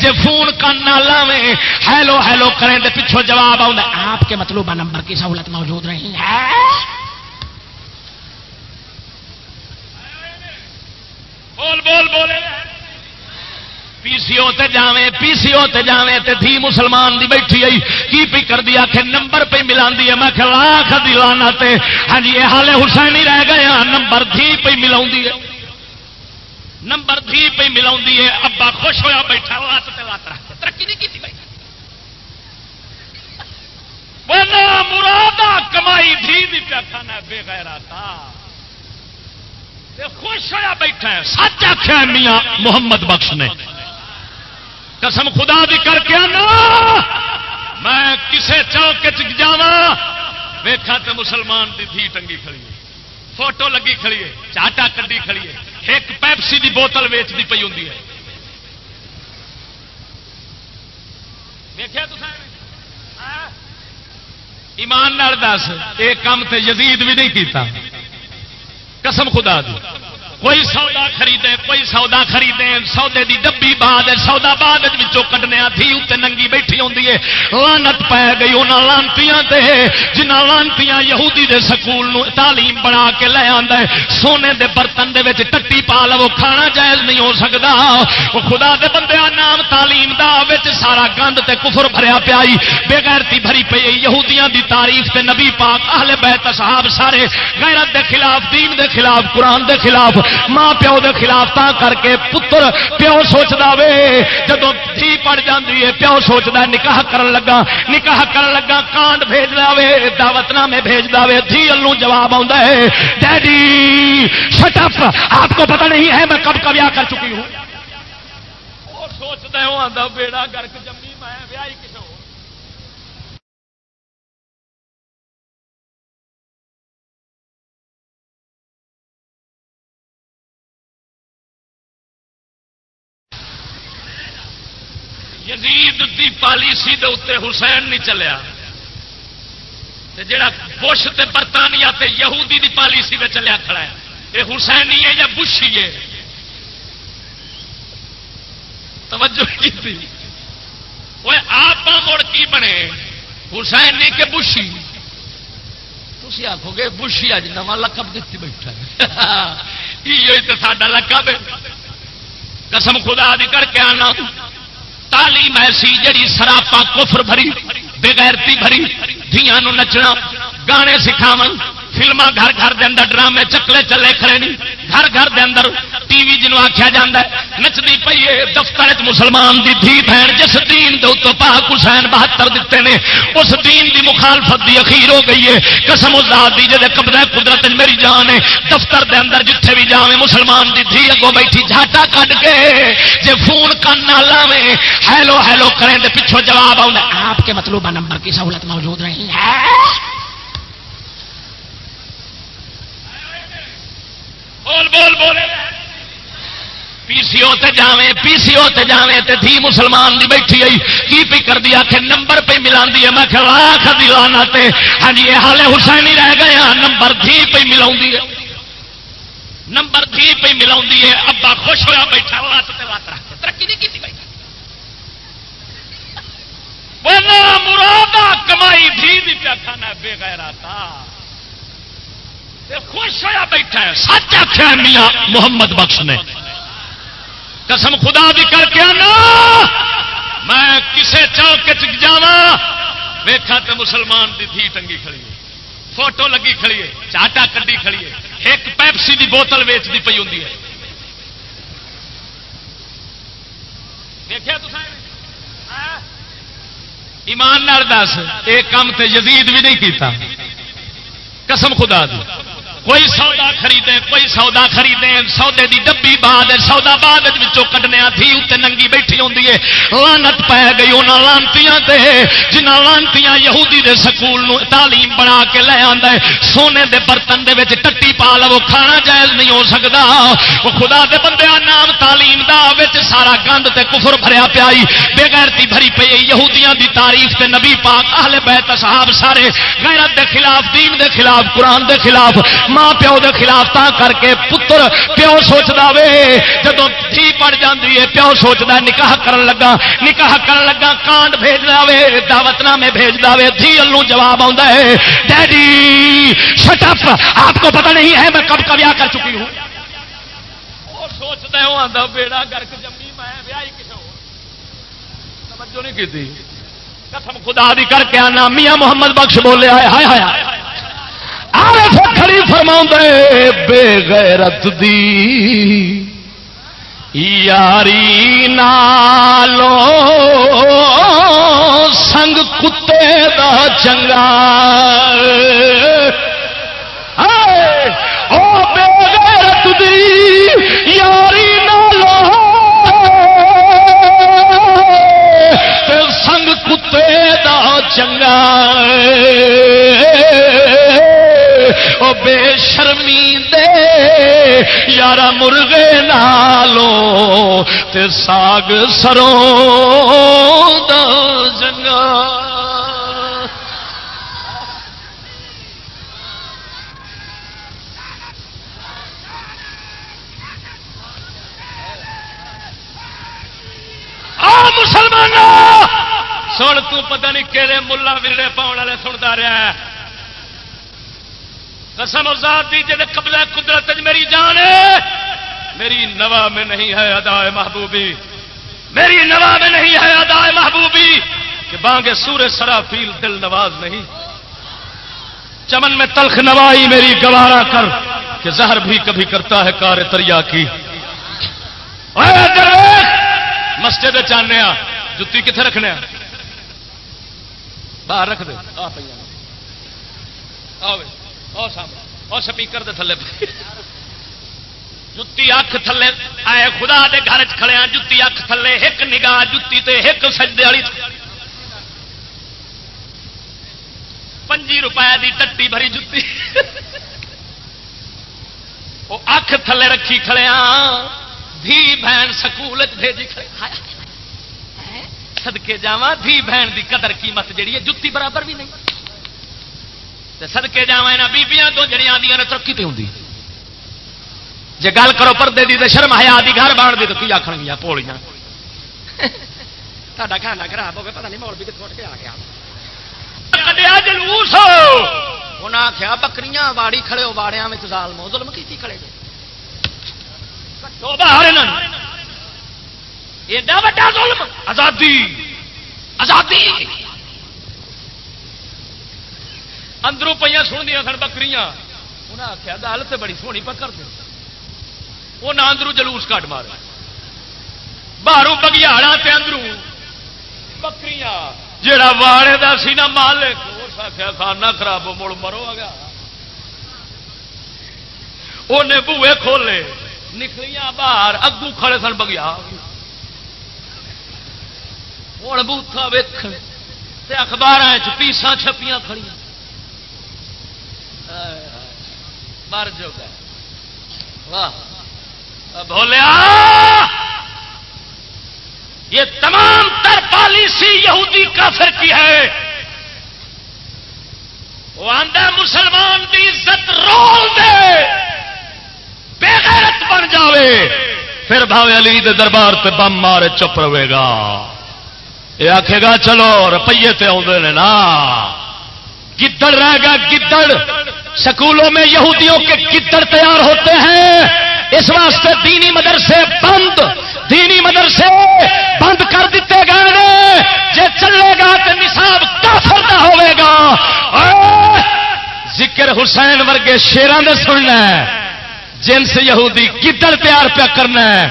جے فون کن نہ لاویں۔ ہیلو ہیلو، کریں تے پچھوں جواب آؤں آپ کے مطلوبہ نمبر کی سہولت موجود رہی ہے۔ بول بول بولے پی سی او تے جاویں، پی سی او تے جاویں تے تھی مسلمان دی بیٹھی آئی۔ کی پی کر دیا کہ نمبر پہ ملاندی ہے؟ میں کہ لاکھ دی لانا تے ہاں جی یہ حال حسینی رہ گئے ہاں نمبر تھی پہ ملاوندی ہے۔ نمبر تھی پہ ملاوندی ہے۔ ابا خوش ہویا بیٹھا لات تے لات رکھ ترقی نہیں کیتی بھائی مرادا کمائی تھی بھی پیا کھانا بے غیرتا خوش ہوا بیٹھا ہے۔ سچ آخیا میاں محمد بخش نے۔ قسم خدا بھی کر کے آنا۔ میں کسے چوک جا ویخا تو مسلمان کی دھی ٹنگی کھڑی ہے۔ فوٹو لگی کھڑی ہے۔ چاٹا کڈی کھڑی ہے۔ ایک پیپسی دی بوتل ویچتی پی ہوں ویخیا تو ایمان دس یہ کام تے یزید بھی نہیں کیتا۔ قسم خدا دی۔ کوئی سودا خریدے، کوئی سودا خریدے، سودے دی ڈبی بعد، سودا بعد کٹنے تھی اتنے ننگی بیٹھی ہوتی ہے لانت پی گئی انہوں لانتیاں تے جنہ لانتیاں یہودی دے سکول نو تعلیم بنا کے لے آندا ہے سونے دے برتن دے وچ ٹٹی پا لو، کھانا جائز نہیں ہو سکتا وہ خدا دے بندے نام تعلیم دا وچ سارا گند تے کفر بھریا پیائی بے غیرتی بھری پئی یہودیاں دی تعریف تے نبی پاک اہل بیت اصحاب سارے غیرت دے خلاف، دین دے خلاف، قرآن دے خلاف ماں پیو دے خلاف تا کر کے پتر پیو سوچتا وے جدو دھی پڑ جاتی ہے پیو سوچتا نکاح کرن لگا، نکاح کرن لگا، کانڈ بھیج وے دعوت نامے بھیج دے دھی الو جواب ہے ڈیڈی شٹف آپ کو پتہ نہیں ہے میں کب کب کر چکی ہوں۔ سوچتا ہوں بیڑا گرک جمی، میں یزید دی پالیسی دے اتنے حسین نہیں چلیا۔ جڑا بش تے برطانیہ تے یہودی دی پالیسی میں چلیا کھڑا ہے یہ حسینی ہے یا بشی ہے؟ توجہ کی تھی وہ آپ مڑ کی بنے؟ حسین نہیں کہ بشی؟ تھی آخو گے بشی اج نواں لقب دیتی بیٹھا ہاں، یہ تو ساڈا لقب قسم خدا دی کر کے آنا۔ تعلیم ایسی جڑی سراپا کفر بھری بغیرتی بھری دیا نچنا گانے سکھاو فلما گھر گھر دے اندر، ڈرامے چکلے چلے کھڑے نہیں۔ گھر گھر دے اندر ٹی وی جنوں آخیا جا نچنی پی ہے دفتر مسلمان دی دھی بہن، جس دین دے اتو پاک حسین بہتر دیتے ہیں اس دین دی مخالفت دی اخیر ہو گئی ہے قسم ازاد دی جے قبضہ قدرت میری جان ہے دفتر دے اندر جتھے بھی جاویں مسلمان دی دھی اگوں بیٹھی، جھاٹا کڈ کے جے فون کن نہ لاویں۔ ہیلو ہیلو، کریں تے پچھوں جواب آؤں آپ کے مطلوبہ نمبر کی سہولت موجود رہی ہے۔ بول بول بولے پی سی او تے جاویں پی سی او تے جاویں تے تھی مسلمان دی بیٹھی آئی کی پی کر دیا کہ نمبر پہ ملاندی ہے؟ میں کہ لاکھ دی لانا تے ہاں جی یہ حال حسینی رہ گئے ہاں نمبر تھی پہ ملاوندی ہے۔ نمبر تھی پہ ملاوندی ہے۔ ابا خوش ہوا بیٹھا لات تے لات رکھ ترقی نہیں کیتی بیٹھا۔ مراد کمائی تھی بھی پیا کھانا بے غیرتا خوش ہوا بیٹھا ہے۔ سچ آخیا میاں محمد بخش نے۔ قسم خدا بھی کر کے آنا۔ میں کسے چوک جا ویخا تو مسلمان کی دھی ٹنگی کھڑی ہے۔ فوٹو لگی کھڑی ہے۔ چاٹا کڈی کھڑی ہے۔ ایک پیپسی کی بوتل ویچتی پی ہوں دیکھا تو ایمان دس یہ کام تے یزید بھی نہیں کیتا۔ قسم خدا دی۔ کوئی سودا خریدے کوئی سودا خریدے سودے دی ڈبی بعد، سودا بعد کٹنے تھی، اتنے ننگی بیٹھی ہوتی ہے لانت پی گئی انہوں لانتیاں تے جنہ لانتیاں یہودی دے سکول نو تعلیم بنا کے لے آندا ہے سونے دے برتن دے وچ ٹٹی پا لو کھانا جائز نہیں ہو سکتا وہ خدا دے بندے نام تعلیم دا وچ سارا گند تے کفر بھریا پیائی بے غیرتی بھری پئی یہودیاں دی تعریف تے نبی پاک، اہل بیت اصحاب سارے غیرت دے خلاف، دین دے خلاف، قرآن دے خلاف ماں پیو دے خلاف تا کر کے پتر پیو سوچتا وے جدو تھی پڑ جاتی ہے پیو سوچتا نکاح کرن لگا، نکاح کرن لگا، کانڈ بھیج وے دعوت نامے بھیج دے دھی الو جواب آتا ہے ڈیڈی شٹ اپ، آپ کو پتہ نہیں ہے میں کب کبیا کر چکی ہوں۔ سوچتا ہوں آتا بیڑا گرک جمی، میں بیائی کسی توجہ نہیں کی قسم خدا دی کر کے آنا، میاں محمد بخش بولے آئے ہائے ہائے۔ کھڑی فرما بے غیرت دی۔ یاری نالو سنگ کتے دا چنگا۔ او بے غیرت دی یاری نالو سنگ کتے دا چنگا۔ بے شرمی دے یارا مرغے نالو تے ساگ سروں دا جنگا۔ مسلمان سن تو پتہ نہیں کہڑے ملا ورڑے پاؤن والے سنتا رہا ہے۔ قسم ازاد دیجیے قبضہ قدرت میری جان ہے، میری نوا میں نہیں ہے ادا محبوبی۔ میری نوا میں نہیں ہے ادا محبوبی کہ بانگے سورج سرا فیل دل نواز نہیں۔ چمن میں تلخ نوائی میری گوارا کر کہ زہر بھی کبھی کرتا ہے کار تریا کی۔ مسجد چاہنے جتی کتنے رکھنے باہر رکھ دے۔ آ پہ آ اور سپیکر دے تھلے۔ جتی اکھ تھلے۔ آئے خدا دے گھر کھڑے ہاں، جتی اکھ تھلے۔ ایک نگاہ جتی تے ایک سجدے والی۔ پنجی روپئے دی ٹٹی بھری جتی۔ وہ اکھ تھلے رکھی کھڑے ہاں۔ دھی بہن سکول بھیجی کھڑے۔ سدکے جا دھی بہن دی قدر قیمت جیڑی ہے، جتی برابر بھی نہیں۔ سدکے جا بیبیاں تو جڑیاں آدی نے ترقی پہ ہوں جی گل کرو پردے دی تو شرم ہے آدھی گھر بان دی تو کی آخر گیا پولیاں۔ تا کھانا خراب ہو گیا پتا نہیں مول بھی کتوں کے آ گیا۔ جلوس؟ انہیں آخیا بکریاں واڑی کھڑے ہو واڑیا میں ظالم ظلم کی کھڑے باہر ایڈا وا ظلم آزادی آزادی۔ اندروں پہ سن دیا سن بکری انہیں آخیا گل تو بڑی سونی پکڑ دے۔ وہ نہ اندروں جلوس کٹ مارے۔ باہروں بگیاڑا تے اندروں بکری جڑا واڑے کا سی نا مالک اس آخیا کھانا خراب مڑ مرو آ گیا انہیں بوے کھولے، نکلیاں باہر اگو کھڑے سن بگیا۔ ہوں بوتھا ویک اخبار پیسا چھپیاں کھڑیاں۔ مر جو واہ۔ بولیا یہ تمام تر پالیسی یہودی کافر کی ہے۔ وہ آدھا مسلمان کی عزت رول دے۔ بے غیرت بن جاوے۔ پھر بھاوے علی دے دربار پہ بم مارے چپ رہے گا۔ یہ آخے گا، چلو روپیے تے آدھے نا۔ گدڑ رہے گا گدڑ۔ سکولوں میں یہودیوں کے گدڑ تیار ہوتے ہیں۔ اس واسطے دینی مدرسے بند، دینی مدرسے بند کر دیتے گئے جی چلے گا تو نصاب کافر نہ ہوئے گا۔ ذکر حسین ورگے شیران نے سننا ہے۔ جن سے یہودی گدڑ تیار پیا کرنا ہے۔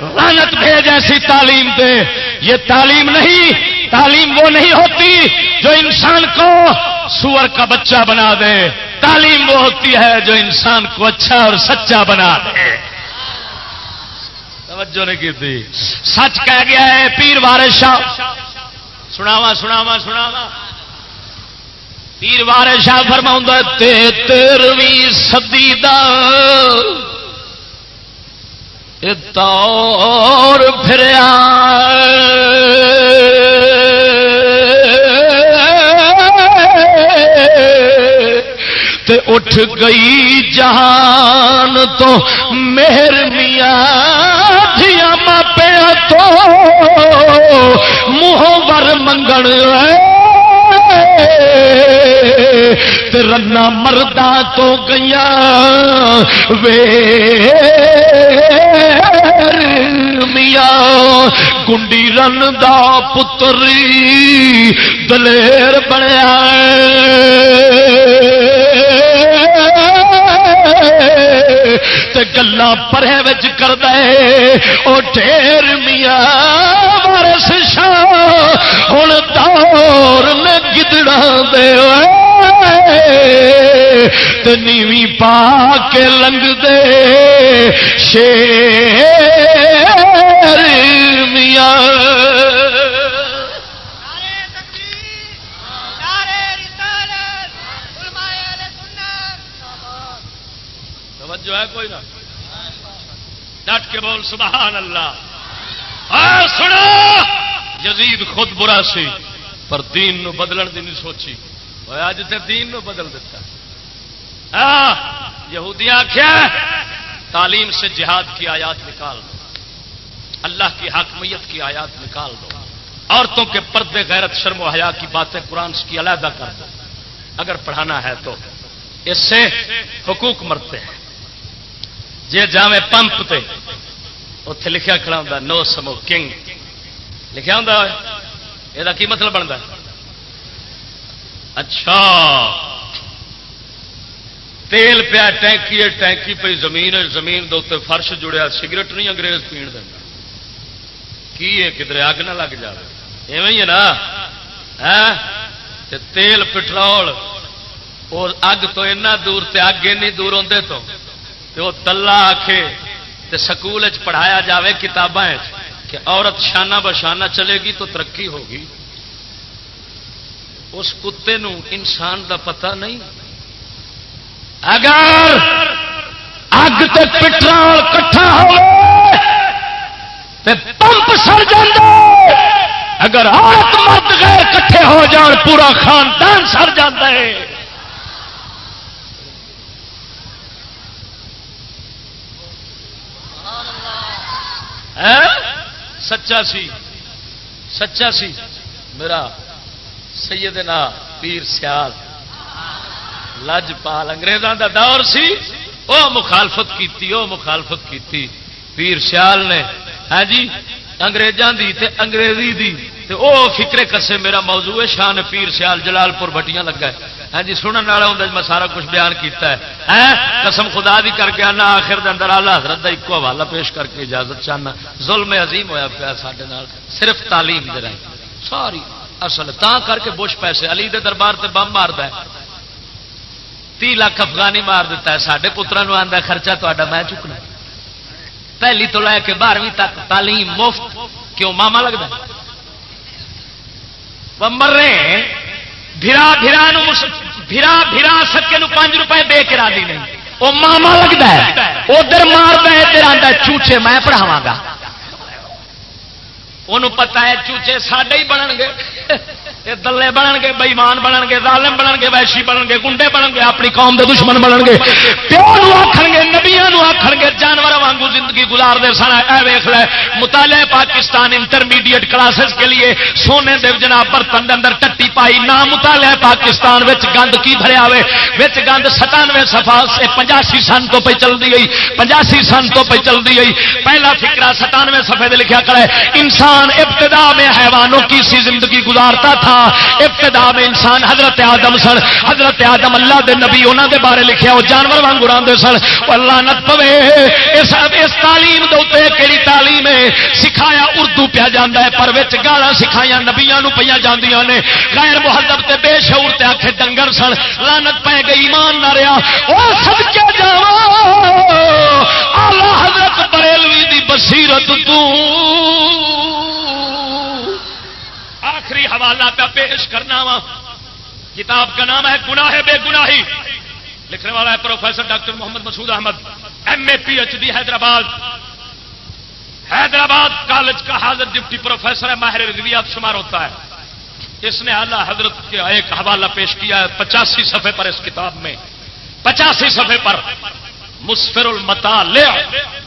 رانت بھیج ایسی تعلیم دے۔ یہ تعلیم نہیں، تعلیم وہ نہیں ہوتی جو انسان کو سور کا بچہ بنا دے۔ تعلیم وہ ہوتی ہے جو انسان کو اچھا اور سچا بنا دے۔ توجہ نہیں کی تھی۔ سچ کہہ گیا ہے، پیر وارث شاہ۔ سناوا سناوا سناوا پیر وارث شاہ فرما تیرویں سدی دور پھریا۔ اٹھ گئی جہان تو، مہر میاں دیا ماپیا تو۔ منہ ور منگن رنا مردہ تو گیا وے میاں گنڈی رن دا پتری دلیر بنیا گلا پرے کر دے وہ ڈیر میاں وارس شاہ ہوں دور میں گدڑا دے نیوی پا کے لنگ دے شیر میاں ہے کوئی نہ۔ ڈٹ کے بول سبحان اللہ۔ اور سنو۔ یزید خود برا سی، پر دین نو بدلن دی نہیں سوچی۔ اج تے دین نو بدل دیتا ہاں یہودیاں آخیا تعلیم سے جہاد کی آیات نکال دو۔ اللہ کی حاکمیت کی آیات نکال دو۔ عورتوں کے پردے غیرت، شرم و حیا کی باتیں قرآن کی علیحدہ کر دو۔ اگر پڑھانا ہے تو اس سے حقوق مرتے ہیں۔ جی جامے پمپ تے اتے لکھا کھڑا ہوں نو سموکنگ لکھا ہوں یہ کی مطلب بنتا اچھا۔ تیل پیا ٹینکی ٹینکی پہ زمین زمین دے فرش جڑیا، سگریٹ نہیں انگریز پین دینا کی ہے؟ کدھر اگ نہ لگ جائے ایویں ہے نا؟ ہاں؟ تیل پٹرول، اور اگ تو اینا دور تے اگ اینی دور ہوندے تو۔ وہ تلا آکھے تے سکول پڑھایا جاوے کتاباں کہ عورت شانہ بشانہ چلے گی تو ترقی ہوگی۔ اس کتے نو انسان دا پتہ نہیں۔ اگر اگ تے پٹرول کٹھا ہو پمپ سر اگر عورت مرد غیر کٹھے ہو جان، پورا خاندان سر جاتا ہے سچا سی۔ سچا سی۔ میرا سیدنا پیر سیال۔ لج پال انگریزوں کا دور سی۔ وہ مخالفت کی وہ مخالفت کی پیر سیال نے۔ ہاں جی؟ اگریزوں کی انگریزی دی۔ تے او فکرے کسے میرا موضوع ہے، شان پیر سیال جلال پور بٹیاں لگا ہے۔ ہاں جی سننے والا ہوں میں سارا کچھ بیان کیتا ہے۔ ہاں، قسم خدا دی کر کے آنا آخر دے اندر آلہ حضرت کا ایک حوالہ پیش کر کے اجازت چاہنا۔ ظلم عظیم ہویا پیا سارے صرف تعلیم دے رہے ساری اصل تا کر کے بش پیسے۔ علی دے دربار تے بم مارد ہے۔ تی لاکھ افغانی مار دیتا ہے۔ سارے پترا آتا خرچہ تا میں چکنا۔ پہلی تو لے کے بارہویں تک تعلیم مفت۔ کیوں ماما لگتا مرے۔ بھرا بھرا بھرا بھرا سکے نو پانچ روپئے دے کے راضی نہیں۔ وہ ماما لگتا ہے، ادھر مارتا ہے، ادھر آتا چوچے میں پڑھاوا گا۔ انہوں پتا ہے چوچے ساڈے ہی بنن گے۔ یہ دلے بنن گے بئیمان بنن گے، ظالم بنن گے ویشی بنن گے، گنڈے بنن گے، اپنی قوم دے دشمن بنن گے۔ پیو آخر گے نبیا آخر گے جانور وانگو زندگی گزار دے سن۔ اے ویخ لے، مطالعہ پاکستان انٹرمیڈیٹ کلاسز کے لیے سونے دے جناب برتن دے اندر ٹٹی پائی۔ نہ مطالعہ پاکستان وچ گند کی بھریا ہوئے؟ وچ گند ستانوے سفا سے پچاسی سن تو پہ چل دی گئی پچاسی سن تو پہ چل دی گئی پہلا فکرا ستانوے سفے لکھا کرے انسان ابتدا میں حیوانوں کی سی زندگی گزارتا تھا ہاں، ابتدا میں انسان حضرت آدم سن حضرت آدم اللہ دے نبی انہوں دے بارے لکھیا وہ جانور وانگ اڑا سن۔ اللہ نت پوے اس, اس تعلیم دے اتنے کہڑی تعلیم ہے؟ سکھایا اردو پیا جانا ہے پر گالا سکھایا نبیا پہ جاندیاں نے۔ غیر محدب تے بے شعور تے آخے ڈنگر سن۔ لانت پہ گئی ایمان نہ رہا وہ سب کے جا حضرت بریلوی دی بصیرت تو۔ آخری حوالہ پہ پیش کرنا وا۔ کتاب کا نام ہے گناہ بے گناہی۔ لکھنے والا ہے professor doctor Muhammad Masood Ahmad. M A P H D Hyderabad. Hyderabad college کا حاضر ڈپٹی پروفیسر ہے، ماہر رویات شمار ہوتا ہے۔ اس نے اعلیٰ حضرت کا ایک حوالہ پیش کیا ہے، پچاسی صفحے پر اس کتاب میں۔ پچاسی صفحے پر۔ مسفر المطالع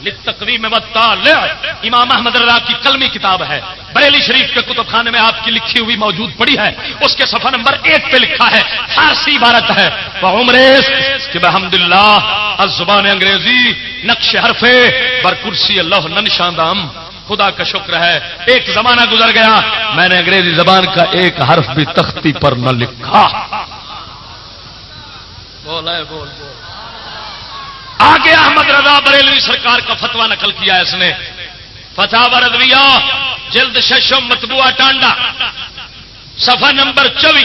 لتقویم مطالع امام احمد رضا کی کلمی کتاب ہے۔ بریلی شریف کے کتب خانے میں آپ کی لکھی ہوئی موجود پڑی ہے۔ اس کے صفحہ نمبر ایک پہ لکھا ہے۔ فارسی عبارت ہے۔ عمریز کہ بحمد اللہ زبان انگریزی، نقش حرفے پر کرسی اللہ ننشاندام خدا کا شکر ہے۔ ایک زمانہ گزر گیا۔ میں نے انگریزی زبان کا ایک حرف بھی تختی پر نہ لکھا۔ بول بول بول آگے احمد رضا بریلوی سرکار کا فتوا نقل کیا اس نے۔ فتح رضویہ جلد ششم متبوا ٹانڈا، صفحہ نمبر چوبی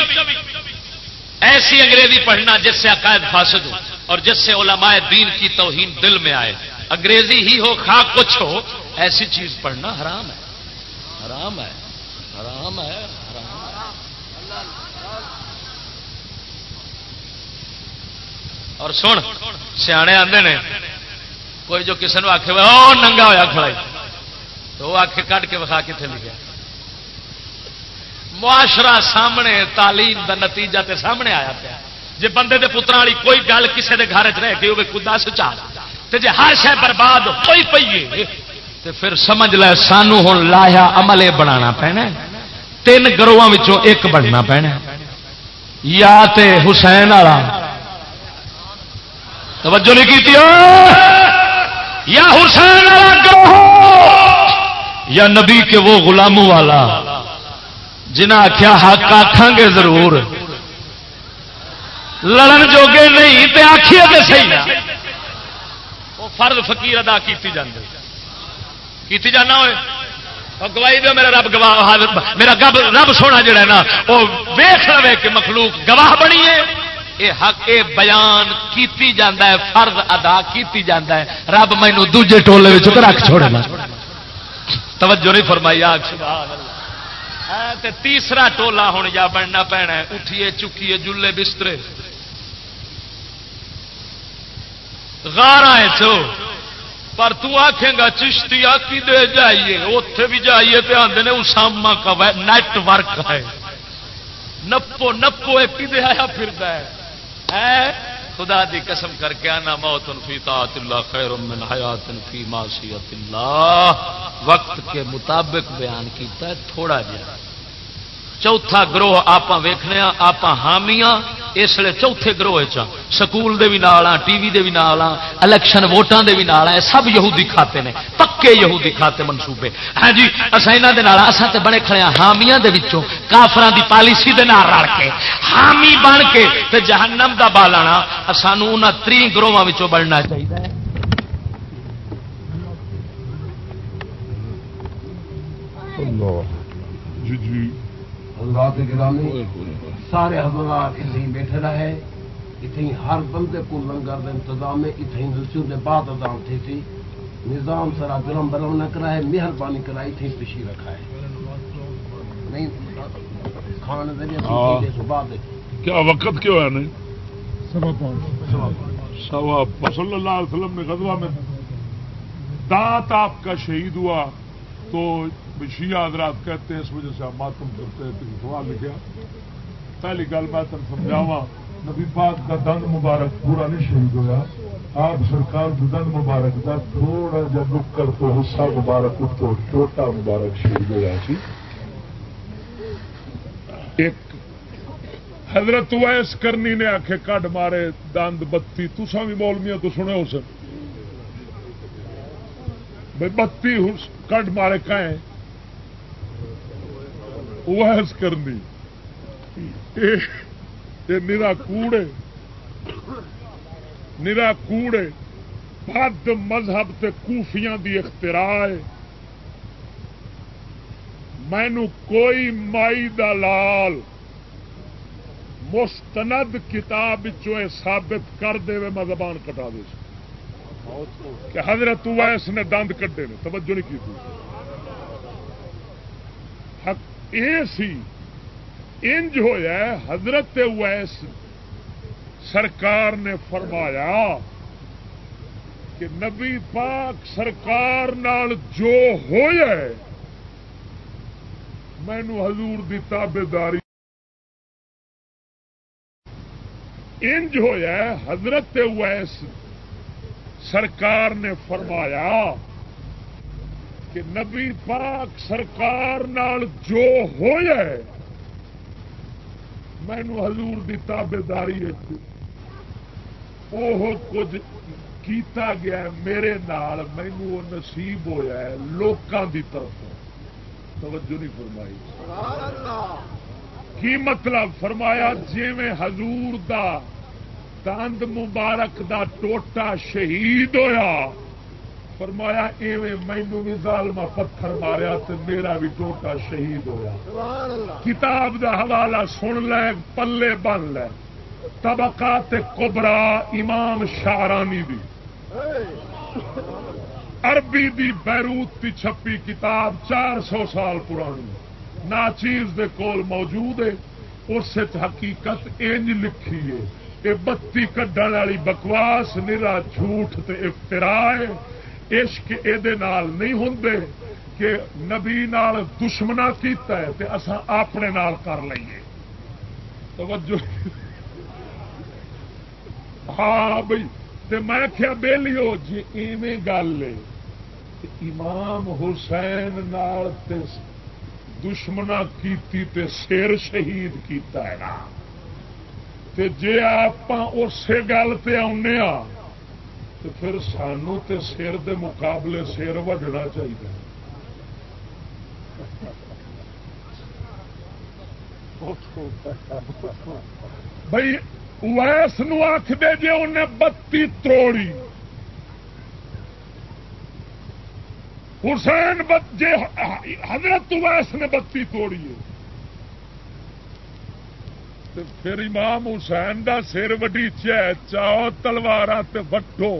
ایسی انگریزی پڑھنا جس سے عقائد فاسد ہو اور جس سے علماء دین کی توہین دل میں آئے۔ انگریزی ہی ہو خا کچھ ہو، ایسی چیز پڑھنا حرام ہے۔ حرام ہے حرام ہے۔ اور سن، سیانے آتے نے، کوئی جو کسی نے آخے وہ ننگا ہوا کھڑائی تو وہ آخ کٹ کے وکھا کتنے لکھا معاشرہ سامنے، تعلیم دا نتیجہ تے سامنے آیا پیا۔ جی بندے دے پترا والی کوئی گل کسی کے گھر چ رہ گئی وہ خدا سچا جی ہر شہ برباد ہوئی پی تو پھر سمجھ لے، سانو ہوں لایا عملے بنا پینا تین گروہوں ایک بننا پینا یا تے حسین والا توجہ نہیں کی یا حسین یا نبی کے وہ غلاموں والا۔ جنہیں آخیا حق آخان گے ضرور۔ لڑن جوگے نہیں، تے آخیے تو صحیح وہ فرد فقیر ادا کی جاندی کی جانا ہوئے۔ گواہی دو میرا رب گواہ، میرا رب سونا جڑا ہے نا وہ ویخ لے کہ مخلوق گواہ بنی ہے۔ اے حق، اے بیان کیتی جاندہ ہے، فرض ادا کیتی جاندہ ہے۔ رب مینو دوجے ٹولے رکھ چھوڑے نا۔ توجہ نہیں فرمائی، آگ ہاں، تے تیسرا ٹولا ہوں یا بننا پینا ہے۔ اٹھیے، چکیے، جلے بسترے۔ گارا چو پر تو آخے گا، چشتی کی دے جائیے۔ اتے بھی جائیے تو آدھے نے، اسامہ کا نیٹ ورک ہے۔ نپو نپو ایک آیا پھر ہے۔ خدا دی قسم کر کے آنا موت فی طاعت اللہ خیر من حیات فی معصیت اللہ۔ وقت کے مطابق بیان کیتا ہے، تھوڑا جہا۔ چوتھا گروہ آپ ویخنے آپ حامیاں، اس لیے چوتھے گروہ چ سکول دے بھی نال ٹی وی دے بھی نال الیکشن ووٹاں دے بھی نال سب یہودی کھاتے نے، پکے یہودی کھاتے منصوبے۔ ہاں جی اصا یہاں دے نال، اساں تے بڑے کھڑے ہاں حامیاں دے وچوں، کافراں دی پالیسی دے نال رل کے، حامی بن کے تے جہنم دا بالانا سانو انہاں تری گروہاں وچوں بننا چاہیے اللہ جی جی۔ حضرات گرامی سارے حضرات اتنے بیٹھے رہے اتنے ہر بندے کو لنگر دے انتظام اتنے رسول دے بعد ادام تھی تھی نظام سرا گرم برم نہ کرائے مہربانی کرائی تھی پشی رکھا ہے نہیں کھانے دے کیا وقت کیوں ہے نہیں؟ سوا صلی اللہ علیہ وسلم نے غزوہ میں دانت آپ کا شہید ہوا۔ تو شیعہ حضرات کہتے ہیں، اس وجہ سے آپ ماتم کرتے ہیں سوال لکھا پہلی گل میں تم سمجھاوا نبی پاک کا دند مبارک پورا نہیں شہید ہوا آپ سرکار کے دند مبارک کا تھوڑا جا رک تو حصہ مبارک تو چھوٹا مبارک شہید ہوا سی۔ ایک حضرت ویس کرنی نے آخے کڈ مارے دند بتی تسا بھی مولمیاں تو سنے ہو سن۔ بتی کڈ مارے کہیں۔ وحس کرنی۔ نیرا کوڑے۔ نیرا کوڑے۔ بد مذہب تے کوفیاں دی اختراع ہے۔ مینو کوئی مائی دلال مستند کتاب ثابت کر دے میں زبان کٹا دے۔ کہ حضرت ویس نے دند کٹے نے، توجہ نہیں کی حق یہ سی، انج ہویا ہے، حضرت ویس سرکار نے فرمایا کہ نبی پاک سرکار نال جو ہویا ہے، مینو حضور دی تابے داری انج ہویا ہے، حضرت ویس سرکار نے فرمایا کہ نبی پاک سرکار نال جو ہویا ہے مینو حضور دی تابے داری وہ کچھ کیتا گیا میرے نال مینو نصیب ہویا ہے لوکاں دی طرف توجہ نہیں فرمائی۔ کی مطلب؟ فرمایا جی میں حضور دا دند مبارک دا ٹوٹا شہید ہویا۔ فرمایا ایویں مینو بھی ظالما پتھر ماریا تو میرا بھی ٹوٹا شہید ہویا۔ کتاب دا حوالہ سن لے پلے بن لے۔ طبقات کبرا امام شارانی دی عربی دی بیروت کی چھپی کتاب چار سو سال پرانی۔ ناچیز دے کول موجود ہے۔ اس حقیقت انج لکھی ہے۔ یہ بتی کڈن والی بکواس نرا جھوٹ تے افطرا ہے۔ عشق یہ نہیں ہوں کہ نبی نال دشمنا کیتا ہے تے اسا اپنے نال کر لئیے۔ توجہ۔ ہاں بھائی تے میں کیا بہلی جی ایویں گل ہے امام حسین نال تے دشمنا کیتی تے سیر شہید کیتا ہے نا۔ تے جے آپ اسی گل پہ آنے تو پھر سانو تے سیر دے مقابلے سیر وڈنا چاہیے بھائی ویس نو آخ دے جی انہیں بتی تروڑی۔ حسین جی حضرت ویس نے بتی توڑی ہے۔ پھر امام حسین دا سر وڈی چاؤ تلوار وٹو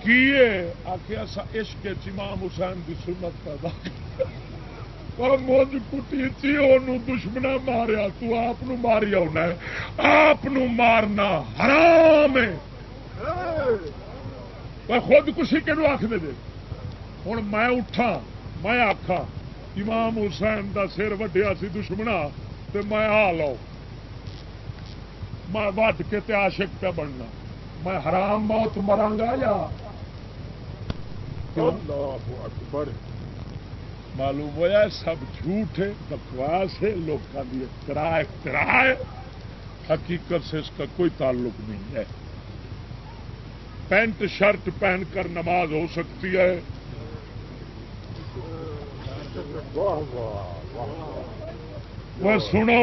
کی آخیا عشق امام حسین کی سنت پیدا مجھ کٹی چی دشمنا ماریا تو آپ ماری آنا آپ مارنا حرام ہے خود کسی کہ آخ دے ہوں میں اٹھا میں آخا امام حسین دا سر وڈیا سی دشمنا تو میں آ لو۔ میں وٹ کے عاشق پہ بننا۔ میں حرام موت مرا گا یا معلوم ہوا سب جھوٹ ہے بکواس ہے لوگوں کی کرائے کرائے حقیقت سے اس کا کوئی تعلق نہیں ہے۔ پینٹ شرٹ پہن کر نماز ہو سکتی ہے۔ وہ سنو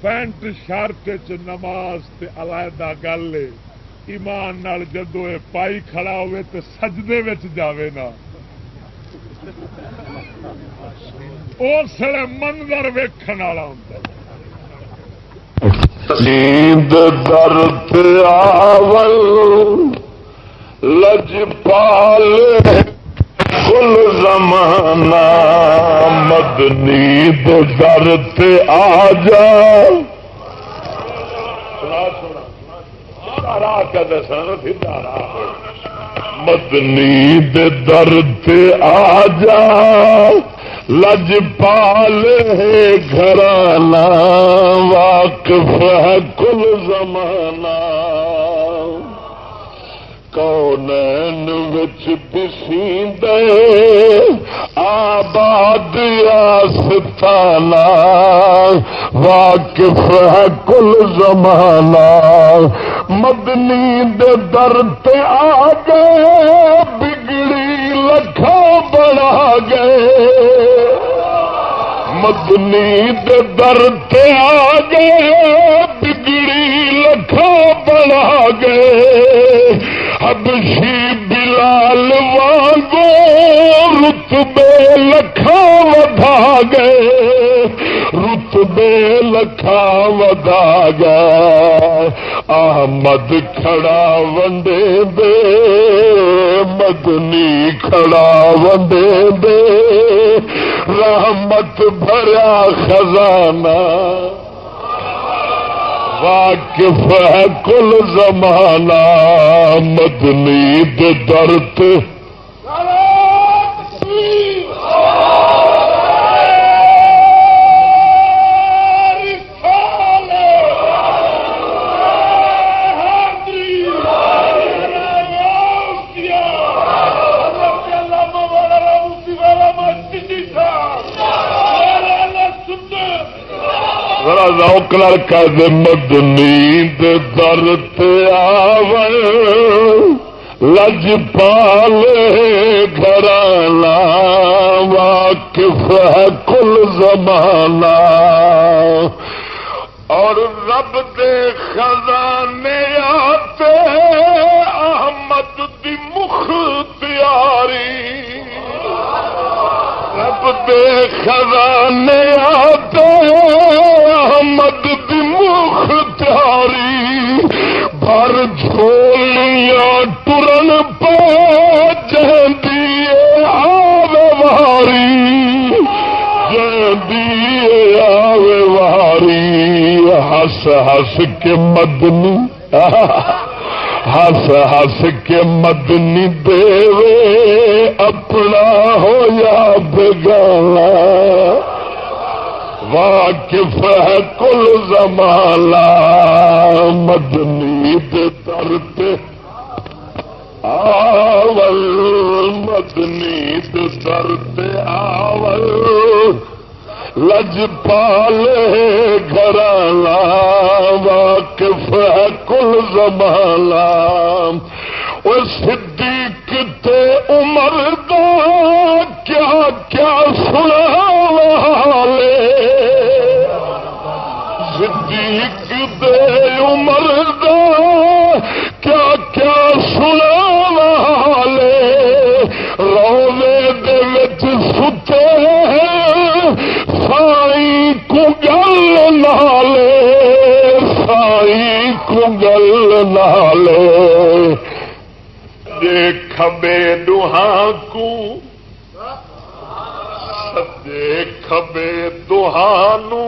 پینٹ شرٹ چ نماز علیحدہ گل ایمان نال جدو پائی کھڑا ہوئے تو سجدے وچ جاوے نا۔ اس منظر ویکن والا ہوں نیند درد آول، لج پال کل زمانہ مد نیند درد آ جا مد نیند درد آ جا لج پال ہے گھرانا واقف ہے کل زمانہ۔ کون وچ دے آباد آستانا واقف ہے کل زمانہ مدنی دے در تے آ گئے بگڑی لکھا بڑا گئے مدنی در تے آ گئے بگڑی لکھا بنا گئے حبشی بلال وانگو رتبے لکھا ودا گئے رتبے لکھا ودا گئے احمد کھڑا وندے دے، مدنی کھڑا وندے دے۔ رحمت بھرا خزانہ۔ واقف ہے کل زمانہ، مدنی درد۔ ذرا ذوق نال کہہ دے، مدنی دے درد آون۔ لج پالے گھرانا، واقف ہے کل زمانہ۔ اور رب دے خزانے آتے، احمد دی مختیاری رب دے خزانے آتے احمد دی مختاری بھر جھولیاں ٹرن پہ جہدی آوے واری۔ جہدی آوے واری، ہس ہس کے مدنی۔ ہس ہس کے مدنی دے اپنا ہو یا بگانا واقف ہے کل زمانہ مدنی دے درد آول مدنی درد آول۔ لج پالے گھرانا، واقف ہے کل زمانہ۔ وہ صدیق تے عمر دا کیا کیا سنا والے صدیق دے عمر دا کیا کیا سنا والے روے دے وچ ستے سائی کو گل نالے سائی کو گل نالے دیکھ بے دوہاں کو سجے کھبے دوہانو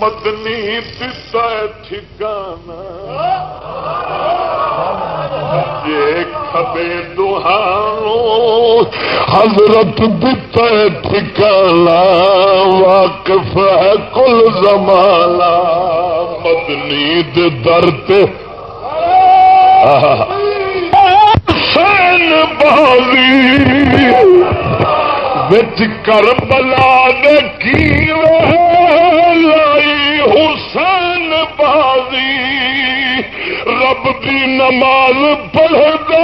مدنی دتا ٹھکانا سجے کھبے حضرت دتا ٹھکانا، واقف ہے کل زمانہ، مدنی درد۔ حسین بازی بچ کر بلا کی لائی حسین بازی۔ رب دی نماز پڑھ دے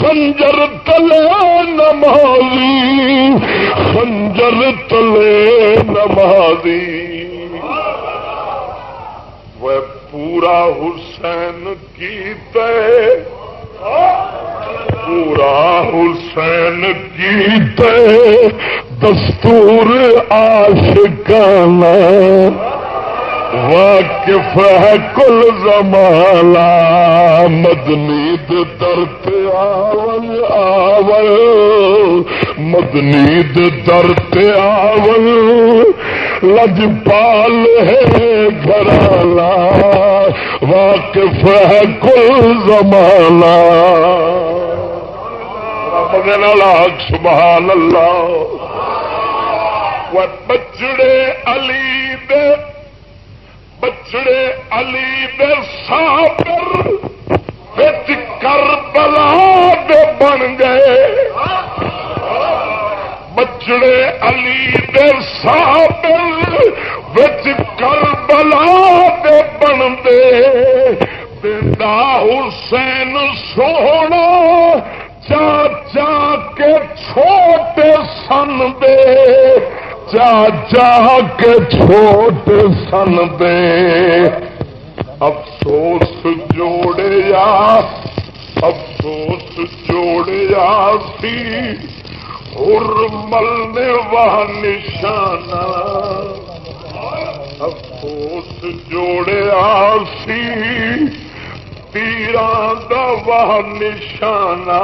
خنجر تلے نمازی، خنجر تلے نمازی۔ وہ پورا حسین کی پورا حسین کی دستور آشکانا واقف ہے کل زمانہ، مدنی دے درد آول آول۔ مدنی دے درد آول۔ لج پال ہے گھرانا، واقف ہے کل زمانہ۔ سبحان اللہ۔ بچڑے علی دے بچڑے علی دے سابر بچ کر بلا دے بن گئے۔ بچڑے علی دے سابر بچ کر بلا دے بن دے بندا حسین سونا چا چا کے چھوٹے سن دے۔ چاچا کے چھوٹے سن دے۔ افسوس جوڑیا افسوس جوڑیا سی۔ ارمل نے وہ نشانہ۔ افسوس جوڑیا سی۔ تیران دا وہ نشانہ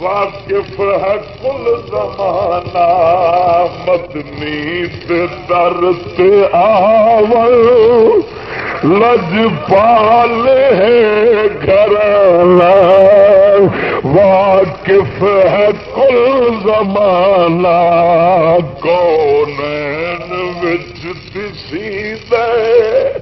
واقف ہے کل زمانہ، مدنی درد آول۔ لج پال ہے گھر واقف ہے کل زمانہ۔ کون وچ دسی دے۔